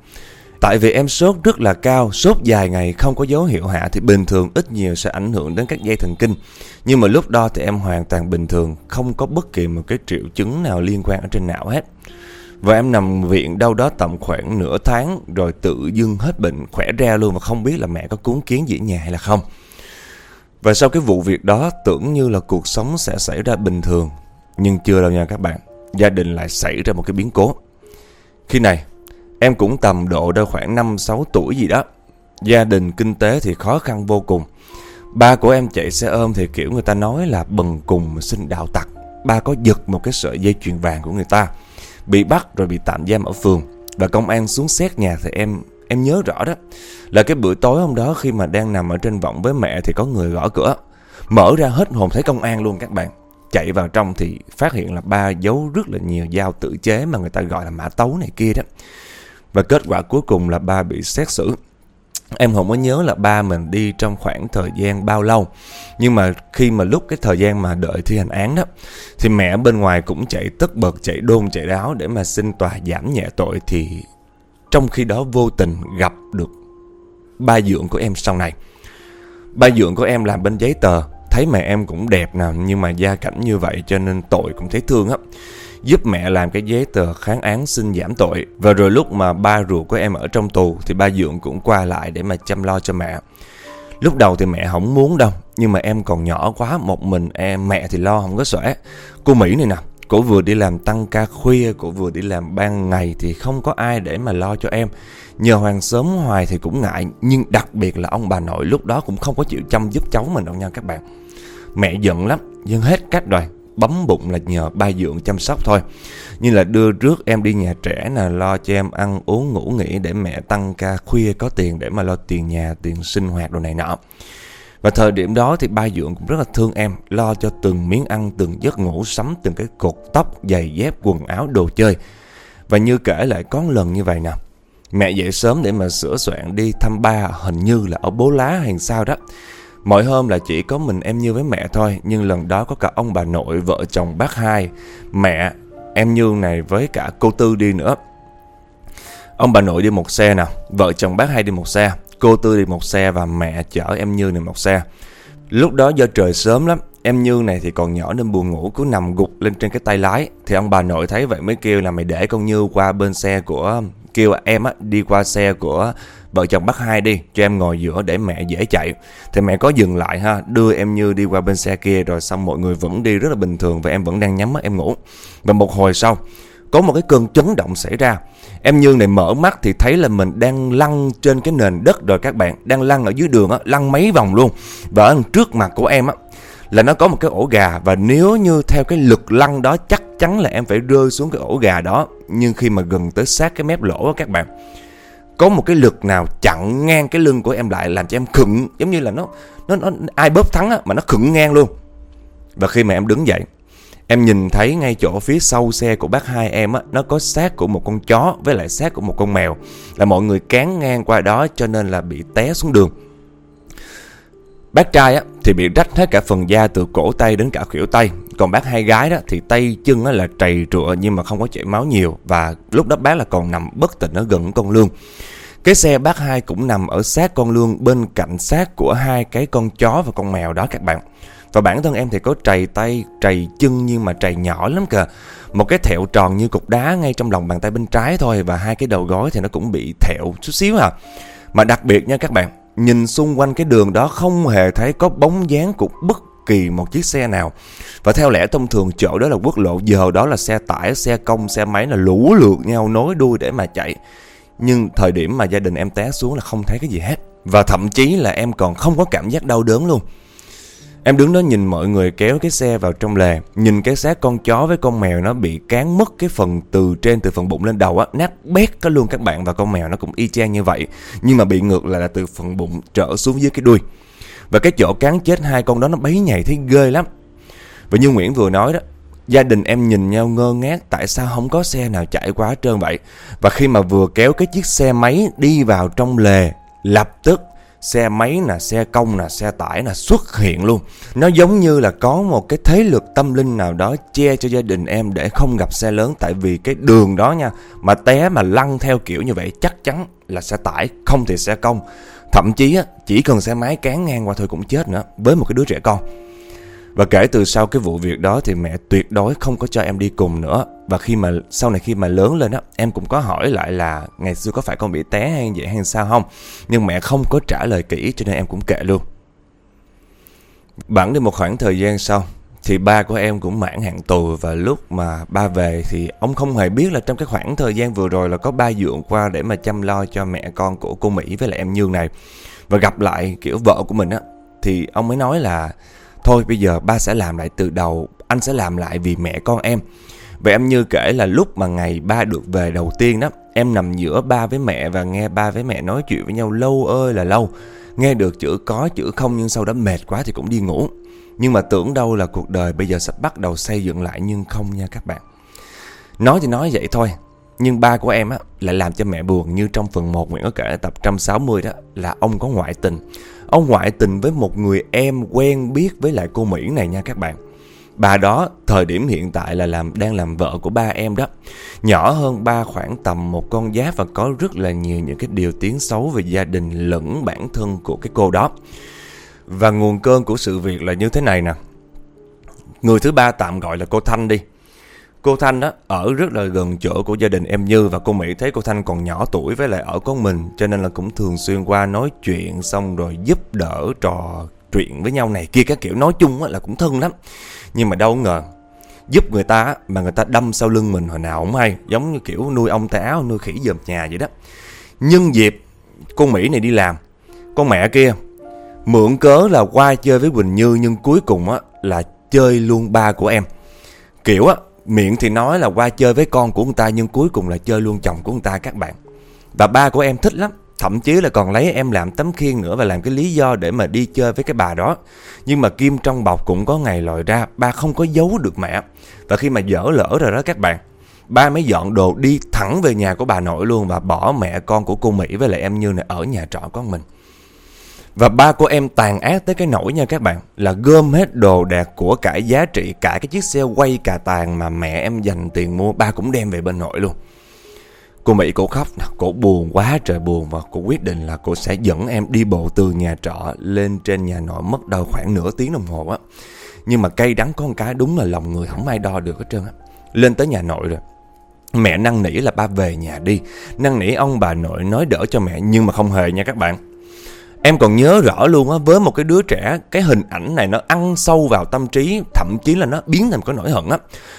Tại vì em sốt rất là cao, sốt dài ngày không có dấu hiệu hạ thì bình thường ít nhiều sẽ ảnh hưởng đến các dây thần kinh. Nhưng mà lúc đo thì em hoàn toàn bình thường, không có bất kỳ một cái triệu chứng nào liên quan ở trên não hết. Và em nằm viện đâu đó tầm khoảng nửa tháng rồi tự dưng hết bệnh khỏe ra luôn mà không biết là mẹ có cuốn kiến gì ở nhà hay là không. Và sau cái vụ việc đó tưởng như là cuộc sống sẽ xảy ra bình thường. Nhưng chưa đâu nha các bạn. Gia đình lại xảy ra một cái biến cố. Khi này, em cũng tầm độ đâu khoảng 5-6 tuổi gì đó. Gia đình kinh tế thì khó khăn vô cùng. Ba của em chạy xe ôm thì kiểu người ta nói là bần cùng mà xin đạo tặc. Ba có giật một cái sợi dây chuyền vàng của người ta bị bắt rồi bị tạm giam ở phường. Và công an xuống xét nhà thì em em nhớ rõ đó. Là cái bữa tối hôm đó khi mà đang nằm ở trên võng với mẹ thì có người gõ cửa. Mở ra hết hồn thấy công an luôn các bạn. Chạy vào trong thì phát hiện là ba giấu rất là nhiều dao tự chế mà người ta gọi là mã tấu này kia đó. Và kết quả cuối cùng là ba bị xét xử. Em không có nhớ là ba mình đi trong khoảng thời gian bao lâu. Nhưng mà khi mà lúc cái thời gian mà đợi thi hành án đó, Thì mẹ bên ngoài cũng chạy tất bật, chạy đôn, chạy đáo để mà xin tòa giảm nhẹ tội. Thì trong khi đó vô tình gặp được ba dượng của em sau này. Ba dượng của em làm bên giấy tờ. Thấy mẹ em cũng đẹp nè Nhưng mà gia cảnh như vậy cho nên tội cũng thấy thương á giúp mẹ làm cái giấy tờ kháng án xin giảm tội. Và rồi lúc mà ba ruột của em ở trong tù thì ba Dượng cũng qua lại để mà chăm lo cho mẹ. Lúc đầu thì mẹ không muốn đâu, nhưng mà em còn nhỏ quá, một mình em mẹ thì lo không có xuể. Cô Mỹ này nè, cổ vừa đi làm tăng ca khuya, cổ vừa đi làm ban ngày thì không có ai để mà lo cho em. Nhờ hoàng sớm hoài thì cũng ngại, nhưng đặc biệt là ông bà nội lúc đó cũng không có chịu chăm giúp cháu mình đâu nha các bạn. Mẹ giận lắm, nhưng hết cách rồi, bấm bụng là nhờ ba dưỡng chăm sóc thôi. Như là đưa rước em đi nhà trẻ là lo cho em ăn uống ngủ nghỉ để mẹ tăng ca khuya có tiền để mà lo tiền nhà, tiền sinh hoạt đồ này nọ. Và thời điểm đó thì ba dượng cũng rất là thương em, lo cho từng miếng ăn, từng giấc ngủ, sắm từng cái cột tóc, giày dép, quần áo, đồ chơi. Và như kể lại có lần như vậy nè, mẹ dậy sớm để mà sửa soạn đi thăm ba hình như là ở bố lá hay sao đó. mỗi hôm là chỉ có mình em Như với mẹ thôi Nhưng lần đó có cả ông bà nội, vợ chồng bác hai Mẹ, em Như này với cả cô Tư đi nữa Ông bà nội đi một xe nè Vợ chồng bác hai đi một xe Cô Tư đi một xe và mẹ chở em Như này một xe. Lúc đó do trời sớm lắm, Em Như này thì còn nhỏ nên buồn ngủ, Cứ nằm gục lên trên cái tay lái. Thì ông bà nội thấy vậy mới kêu là mày để con Như qua bên xe của, Kêu em á, đi qua xe của vợ chồng bác hai đi, cho em ngồi giữa để mẹ dễ chạy. Thì mẹ có dừng lại ha, đưa em như đi qua bên xe kia, rồi xong mọi người vẫn đi rất là bình thường và em vẫn đang nhắm mắt em ngủ. Và một hồi sau có một cái cơn chấn động xảy ra. Em như này mở mắt thì thấy là mình đang lăn trên cái nền đất rồi các bạn. Đang lăn ở dưới đường á lăn mấy vòng luôn. Và ở trước mặt của em á là nó có một cái ổ gà. Và nếu như theo cái lực lăn đó chắc chắn là em phải rơi xuống cái ổ gà đó. Nhưng khi mà gần tới sát cái mép lỗ á các bạn có một cái lực nào chặn ngang cái lưng của em lại làm cho em khựng. Giống như là nó nó, nó ai bóp thắng á, mà nó khựng ngang luôn. Và khi mà em đứng dậy em nhìn thấy ngay chỗ phía sau xe của bác hai em á nó có xác của một con chó với lại xác của một con mèo là mọi người cán ngang qua đó cho nên là bị té xuống đường. Bác trai á, thì bị rách hết cả phần da từ cổ tay đến cả khuỷu tay. Còn bác hai gái đó thì tay chân á, là trầy rụa nhưng mà không có chảy máu nhiều Và lúc đó bác là còn nằm bất tỉnh ở gần con lương Cái xe bác hai cũng nằm ở sát con lương bên cạnh xác của hai cái con chó và con mèo đó các bạn. Và bản thân em thì có trầy tay, trầy chân nhưng mà trầy nhỏ lắm kìa Một cái thẹo tròn như cục đá ngay trong lòng bàn tay bên trái thôi Và hai cái đầu gối thì nó cũng bị thẹo chút xíu à. Mà đặc biệt nha các bạn Nhìn xung quanh cái đường đó không hề thấy có bóng dáng của bất kỳ một chiếc xe nào. Và theo lẽ thông thường chỗ đó là quốc lộ Giờ đó là xe tải, xe công, xe máy là lũ lượt nhau nối đuôi để mà chạy. Nhưng thời điểm mà gia đình em té xuống là không thấy cái gì hết. Và thậm chí là em còn không có cảm giác đau đớn luôn. Em đứng đó nhìn mọi người kéo cái xe vào trong lề, Nhìn cái xác con chó với con mèo nó bị cán mất cái phần từ trên, từ phần bụng lên đầu á, Nát bét cả luôn các bạn và con mèo nó cũng y chang như vậy. Nhưng mà bị ngược lại là từ phần bụng trở xuống dưới cái đuôi. Và cái chỗ cán chết hai con đó nó bấy nhảy thấy ghê lắm. Và như Nguyễn vừa nói đó, Gia đình em nhìn nhau ngơ ngác tại sao không có xe nào chạy qua trơn vậy. Và khi mà vừa kéo cái chiếc xe máy đi vào trong lề, Lập tức xe máy nè, xe công nè, xe tải nè xuất hiện luôn. Nó giống như là có một cái thế lực tâm linh nào đó che cho gia đình em để không gặp xe lớn tại vì cái đường đó nha, mà té mà lăn theo kiểu như vậy chắc chắn là xe tải, không thì xe công. Thậm chí á, chỉ cần xe máy cán ngang qua thôi cũng chết nữa với một cái đứa trẻ con. Và kể từ sau cái vụ việc đó thì mẹ tuyệt đối không có cho em đi cùng nữa. Và khi mà sau này khi mà lớn lên á, em cũng có hỏi lại là ngày xưa có phải con bị té hay vậy hay sao không. Nhưng mẹ không có trả lời kỹ cho nên em cũng kệ luôn. Bẵng đi một khoảng thời gian sau thì ba của em cũng mãn hạn tù và lúc mà ba về thì ông không hề biết là trong cái khoảng thời gian vừa rồi là có ba dượng qua để mà chăm lo cho mẹ con của cô Mỹ với lại em Nhương này. Và gặp lại kiểu vợ của mình á thì ông mới nói là Thôi, bây giờ ba sẽ làm lại từ đầu, Anh sẽ làm lại vì mẹ con em. Vậy em như kể là lúc mà ngày ba được về đầu tiên đó, Em nằm giữa ba với mẹ và nghe ba với mẹ nói chuyện với nhau lâu ơi là lâu. Nghe được chữ có, chữ không nhưng sau đó mệt quá thì cũng đi ngủ. Nhưng mà tưởng đâu là cuộc đời bây giờ sắp bắt đầu xây dựng lại nhưng không nha các bạn. Nói thì nói vậy thôi, Nhưng ba của em á, lại làm cho mẹ buồn như trong phần 1 Nguyễn có kể tập 160 đó, Là ông có ngoại tình. Ông ngoại tình với một người em quen biết với lại cô Mỹ này nha các bạn. Bà đó, thời điểm hiện tại là làm, đang làm vợ của ba em đó. Nhỏ hơn ba khoảng tầm một con giáp và có rất là nhiều những cái điều tiếng xấu về gia đình lẫn bản thân của cái cô đó. Và nguồn cơn của sự việc là như thế này nè. Người thứ ba tạm gọi là cô Thanh đi. Cô Thanh đó ở rất là gần chỗ của gia đình em Như và cô Mỹ thấy cô Thanh còn nhỏ tuổi với lại ở con mình, cho nên là cũng thường xuyên qua nói chuyện xong rồi giúp đỡ trò chuyện với nhau này kia các kiểu nói chung là cũng thân lắm. Nhưng mà đâu ngờ, giúp người ta mà người ta đâm sau lưng mình hồi nào cũng hay, giống như kiểu nuôi ông tay áo nuôi khỉ dòm nhà vậy đó. Nhân dịp con Mỹ này đi làm, con mẹ kia mượn cớ là qua chơi với Quỳnh Như nhưng cuối cùng á là chơi luôn ba của em. Kiểu á Miệng thì nói là qua chơi với con của người ta nhưng cuối cùng là chơi luôn chồng của người ta các bạn. Và ba của em thích lắm. Thậm chí là còn lấy em làm tấm khiên nữa và làm cái lý do để mà đi chơi với cái bà đó. Nhưng mà kim trong bọc cũng có ngày lòi ra, ba không có giấu được mẹ. Và khi mà dở lỡ rồi đó các bạn, ba mới dọn đồ đi thẳng về nhà của bà nội luôn và bỏ mẹ con của cô Mỹ với lại em Như này ở nhà trọ con mình. Và ba của em tàn ác tới cái nỗi nha các bạn, Là gom hết đồ đạc của cải giá trị, Cả cái chiếc xe quay cà tàn mà mẹ em dành tiền mua, Ba cũng đem về bên nội luôn. Cô Mỹ cổ khóc Cổ buồn quá, trời buồn, Và cô quyết định là cô sẽ dẫn em đi bộ từ nhà trọ Lên trên nhà nội mất đâu khoảng nửa tiếng đồng hồ á. Nhưng mà cây đắng con cái đúng là lòng người không ai đo được hết trơn á. Lên tới nhà nội rồi, Mẹ năn nỉ là ba về nhà đi. Năn nỉ ông bà nội nói đỡ cho mẹ, Nhưng mà không hề nha các bạn. Em còn nhớ rõ luôn á, với một cái đứa trẻ, cái hình ảnh này nó ăn sâu vào tâm trí, thậm chí là nó biến thành cái nỗi hận á.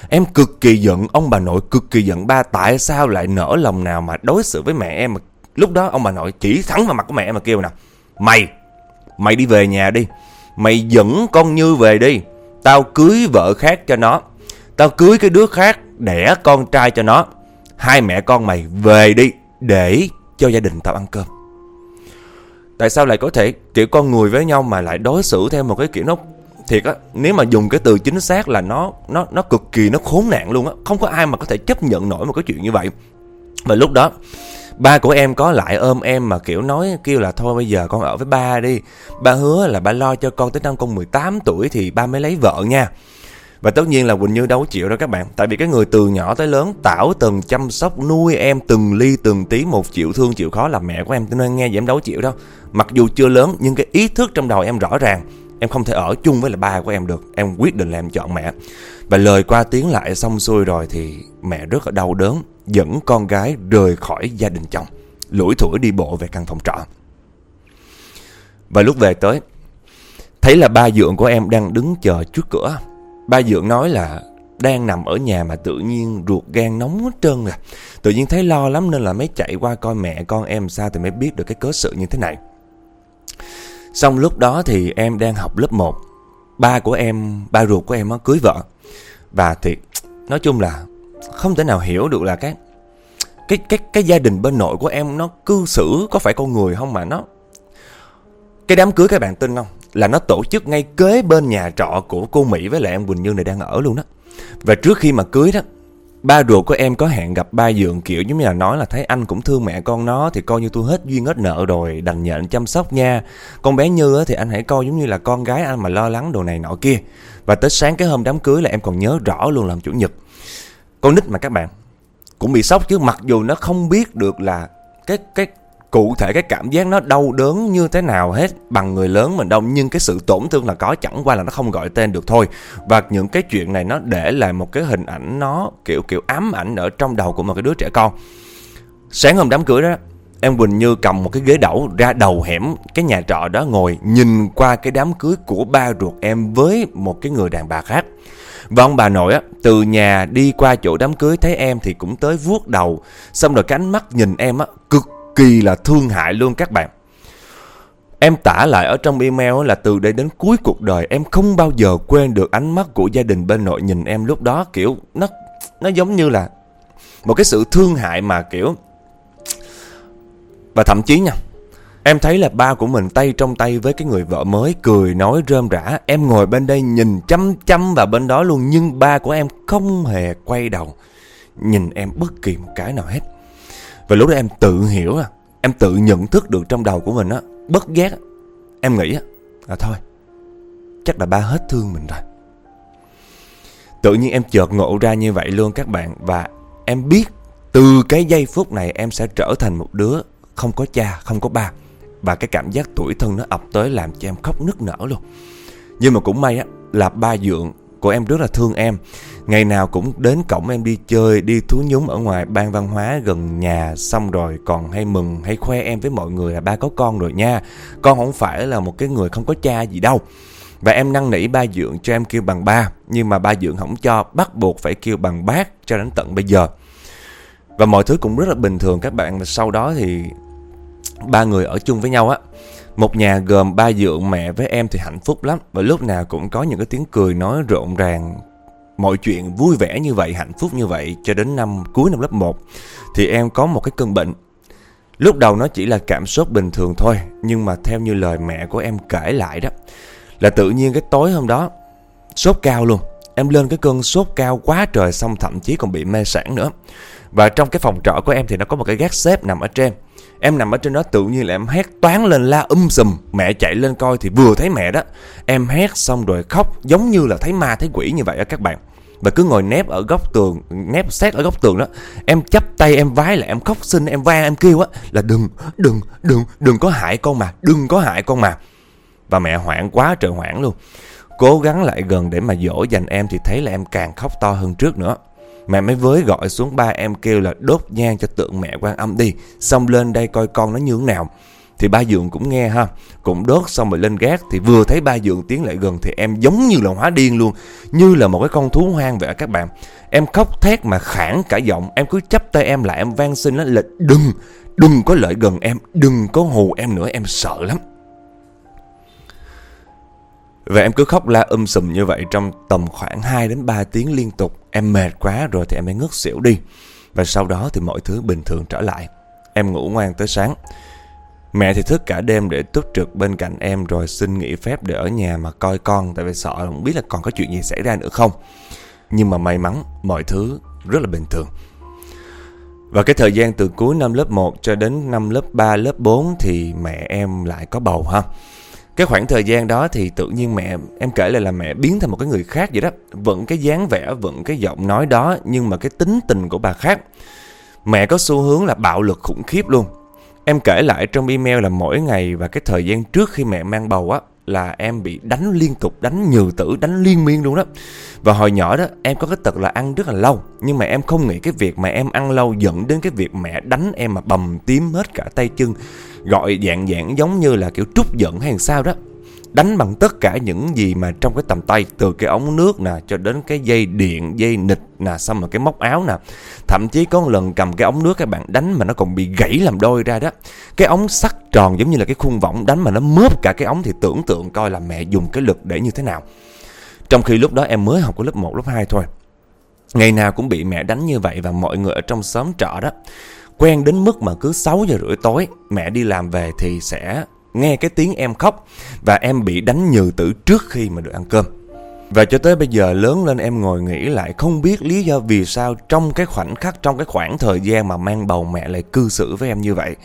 Em cực kỳ giận, ông bà nội cực kỳ giận, ba tại sao lại nỡ lòng nào mà đối xử với mẹ em lúc đó ông bà nội chỉ thẳng vào mặt của mẹ em mà kêu nè, mày mày đi về nhà đi, mày dẫn con như về đi, tao cưới vợ khác cho nó, tao cưới cái đứa khác đẻ con trai cho nó, hai mẹ con mày về đi để cho gia đình tao ăn cơm Tại sao lại có thể, kiểu, con người với nhau mà lại đối xử theo một cái kiểu nó, thiệt á, nếu mà dùng cái từ chính xác là nó nó nó cực kỳ, nó khốn nạn luôn á, không có ai mà có thể chấp nhận nổi một cái chuyện như vậy. Và lúc đó, ba của em có lại ôm em mà, kiểu, nói, kêu là, thôi bây giờ con ở với ba đi, ba hứa là ba lo cho con tới năm con 18 tuổi thì ba mới lấy vợ nha và tất nhiên là Quỳnh Như đâu chịu đâu các bạn. Tại vì cái người từ nhỏ tới lớn Tảo từng chăm sóc, nuôi em từng ly, từng tí Một chịu thương, chịu khó là mẹ của em, Cho nên nghe gì em đâu chịu đâu. Mặc dù chưa lớn, nhưng cái ý thức trong đầu em rõ ràng. Em không thể ở chung với là ba của em được. Em quyết định là em chọn mẹ. Và lời qua tiếng lại xong xuôi rồi thì Mẹ rất là đau đớn, Dẫn con gái rời khỏi gia đình chồng. Lủi thủi đi bộ về căn phòng trọ. Và lúc về tới, Thấy là ba dượng của em đang đứng chờ trước cửa. Ba dượng nói là đang nằm ở nhà mà tự nhiên ruột gan nóng hết trơn rồi. Tự nhiên thấy lo lắm nên là mới chạy qua coi mẹ con em sao thì mới biết được cái cớ sự như thế này. Xong lúc đó thì em đang học lớp 1. Ba của em, ba ruột của em nó cưới vợ. Và thì nói chung là không thể nào hiểu được là cái cái cái cái gia đình bên nội của em nó cư xử có phải con người không mà nó cái đám cưới các bạn tin không là nó tổ chức ngay kế bên nhà trọ của cô Mỹ với lại em Quỳnh Như này đang ở luôn đó. Và trước khi mà cưới đó, Ba ruột của em có hẹn gặp ba dượng, kiểu giống như là nói là thấy anh cũng thương mẹ con nó Thì coi như tôi hết duyên hết nợ rồi, đành nhận chăm sóc nha. Con bé Như thì anh hãy coi giống như là con gái anh mà lo lắng đồ này nọ kia. Và tới sáng cái hôm đám cưới là em còn nhớ rõ luôn làm chủ nhật. Con nít mà các bạn, Cũng bị sốc chứ mặc dù nó không biết được là cái cái cụ thể cái cảm giác nó đau đớn như thế nào hết bằng người lớn mình đâu nhưng cái sự tổn thương là có chẳng qua là nó không gọi tên được thôi và những cái chuyện này nó để lại một cái hình ảnh nó kiểu kiểu ám ảnh ở trong đầu của một cái đứa trẻ con sáng hôm đám cưới đó em Quỳnh Như cầm một cái ghế đẩu ra đầu hẻm cái nhà trọ đó ngồi nhìn qua cái đám cưới của ba ruột em với một cái người đàn bà khác và ông bà nội á, từ nhà đi qua chỗ đám cưới thấy em thì cũng tới vuốt đầu. Xong rồi cái ánh mắt nhìn em á, cực kỳ là thương hại luôn các bạn. Em tả lại ở trong email là từ đây đến cuối cuộc đời em không bao giờ quên được ánh mắt của gia đình bên nội nhìn em lúc đó, kiểu, nó nó giống như là một cái sự thương hại mà, kiểu, và thậm chí nha, Em thấy là ba của mình tay trong tay với cái người vợ mới cười nói rơm rã, Em ngồi bên đây nhìn chăm chăm vào bên đó luôn, Nhưng ba của em không hề quay đầu Nhìn em bất kỳ một cái nào hết và lúc đó em tự hiểu à Em tự nhận thức được trong đầu của mình á Bất giác Em nghĩ á À thôi Chắc là ba hết thương mình rồi. Tự nhiên em chợt ngộ ra như vậy luôn các bạn Và em biết Từ cái giây phút này em sẽ trở thành một đứa Không có cha, không có ba. Và cái cảm giác tuổi thân nó ập tới Làm cho em khóc nức nở luôn. Nhưng mà cũng may á Là ba dượng của em rất là thương em. Ngày nào cũng đến cổng em đi chơi, Đi thú nhúng ở ngoài ban văn hóa gần nhà, Xong rồi còn hay mừng, Hay khoe em với mọi người là ba có con rồi nha. Con không phải là một cái người không có cha gì đâu. Và em năn nỉ ba dượng cho em kêu bằng ba, Nhưng mà ba dượng không cho, Bắt buộc phải kêu bằng bác cho đến tận bây giờ. Và mọi thứ cũng rất là bình thường các bạn. Và sau đó thì Ba người ở chung với nhau á một nhà gồm ba dượng mẹ với em thì hạnh phúc lắm. Và lúc nào cũng có những cái tiếng cười nói rộn ràng. Mọi chuyện vui vẻ như vậy, hạnh phúc như vậy Cho đến năm cuối năm lớp 1 Thì em có một cái cơn bệnh. Lúc đầu nó chỉ là cảm xúc bình thường thôi Nhưng mà theo như lời mẹ của em kể lại đó Là tự nhiên cái tối hôm đó Sốt cao luôn. Em lên cái cơn sốt cao quá trời Xong thậm chí còn bị mê sản nữa. Và trong cái phòng trọ của em thì nó có một cái gác xếp nằm ở trên. Em nằm ở trên đó tự nhiên là em hét toán lên la um sùm. Mẹ chạy lên coi thì vừa thấy mẹ đó. Em hét xong rồi khóc, giống như là thấy ma thấy quỷ như vậy á các bạn. Và cứ ngồi nép ở góc tường, Nép sát ở góc tường đó. Em chấp tay, em vái là em khóc xin, em vang em kêu á Là đừng đừng đừng đừng có hại con mà, Đừng có hại con mà. Và mẹ hoảng quá trời hoảng luôn. Cố gắng lại gần để mà dỗ dành em Thì thấy là em càng khóc to hơn trước nữa. Mẹ mới với gọi xuống ba em kêu là đốt nhang cho tượng mẹ quan âm đi. Xong lên đây coi con nó như thế nào. Thì ba dượng cũng nghe ha. Cũng đốt xong rồi lên gác. Thì vừa thấy ba dượng tiến lại gần Thì em giống như là hóa điên luôn. Như là một cái con thú hoang vậy các bạn. Em khóc thét mà khản cả giọng. Em cứ chấp tay em lại. Em van xin nó là Đừng, đừng có lợi gần em. Đừng có hù em nữa. Em sợ lắm và em cứ khóc la um sùm như vậy trong tầm khoảng 2 đến 3 tiếng liên tục. Em mệt quá rồi thì em mới ngất xỉu đi. Và sau đó thì mọi thứ bình thường trở lại. Em ngủ ngoan tới sáng. Mẹ thì thức cả đêm để túc trực bên cạnh em rồi xin nghỉ phép để ở nhà mà coi con tại vì sợ không biết là còn có chuyện gì xảy ra nữa không. Nhưng mà may mắn mọi thứ rất là bình thường. Và cái thời gian từ cuối năm lớp 1 cho đến năm lớp 3, lớp 4 thì mẹ em lại có bầu ha. Cái khoảng thời gian đó thì tự nhiên mẹ Em kể lại là mẹ biến thành một cái người khác vậy đó. Vẫn cái dáng vẻ, vẫn cái giọng nói đó Nhưng mà cái tính tình của bà khác. Mẹ có xu hướng là bạo lực khủng khiếp luôn. Em kể lại trong email là mỗi ngày và cái thời gian trước khi mẹ mang bầu á là em bị đánh liên tục, đánh nhừ tử, đánh liên miên luôn đó. Và hồi nhỏ đó em có cái tật là ăn rất là lâu Nhưng mà em không nghĩ cái việc mà em ăn lâu dẫn đến cái việc mẹ đánh em mà bầm tím hết cả tay chân. Gọi dạng dạng giống như là kiểu trút giận hay sao đó. Đánh bằng tất cả những gì mà trong cái tầm tay từ cái ống nước nè cho đến cái dây điện dây nịch nè xong rồi cái móc áo nè. Thậm chí có một lần cầm cái ống nước các bạn đánh mà nó còn bị gãy làm đôi ra đó. Cái ống sắt tròn giống như là cái khuôn võng đánh mà nó mướp cả cái ống thì tưởng tượng coi là mẹ dùng cái lực để như thế nào. Trong khi lúc đó em mới học có lớp 1, lớp 2 thôi. Ngày nào cũng bị mẹ đánh như vậy và mọi người ở trong xóm trọ đó quen đến mức mà cứ 6 giờ rưỡi tối mẹ đi làm về thì sẽ nghe cái tiếng em khóc và em bị đánh nhừ tử trước khi mà được ăn cơm. Và cho tới bây giờ lớn lên em ngồi nghĩ lại không biết lý do vì sao trong cái khoảnh khắc, trong cái khoảng thời gian mà mang bầu mẹ lại cư xử với em như vậy.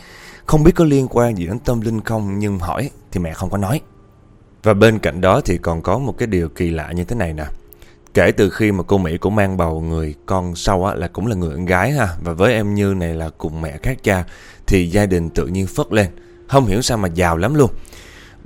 Không biết có liên quan gì đến tâm linh không nhưng hỏi thì mẹ không có nói. Và bên cạnh đó thì còn có một cái điều kỳ lạ như thế này nè. Kể từ khi mà cô Mỹ cũng mang bầu người con sau á, là cũng là người con gái ha. Và với em Như này là cùng mẹ khác cha Thì gia đình tự nhiên phất lên. Không hiểu sao mà giàu lắm luôn.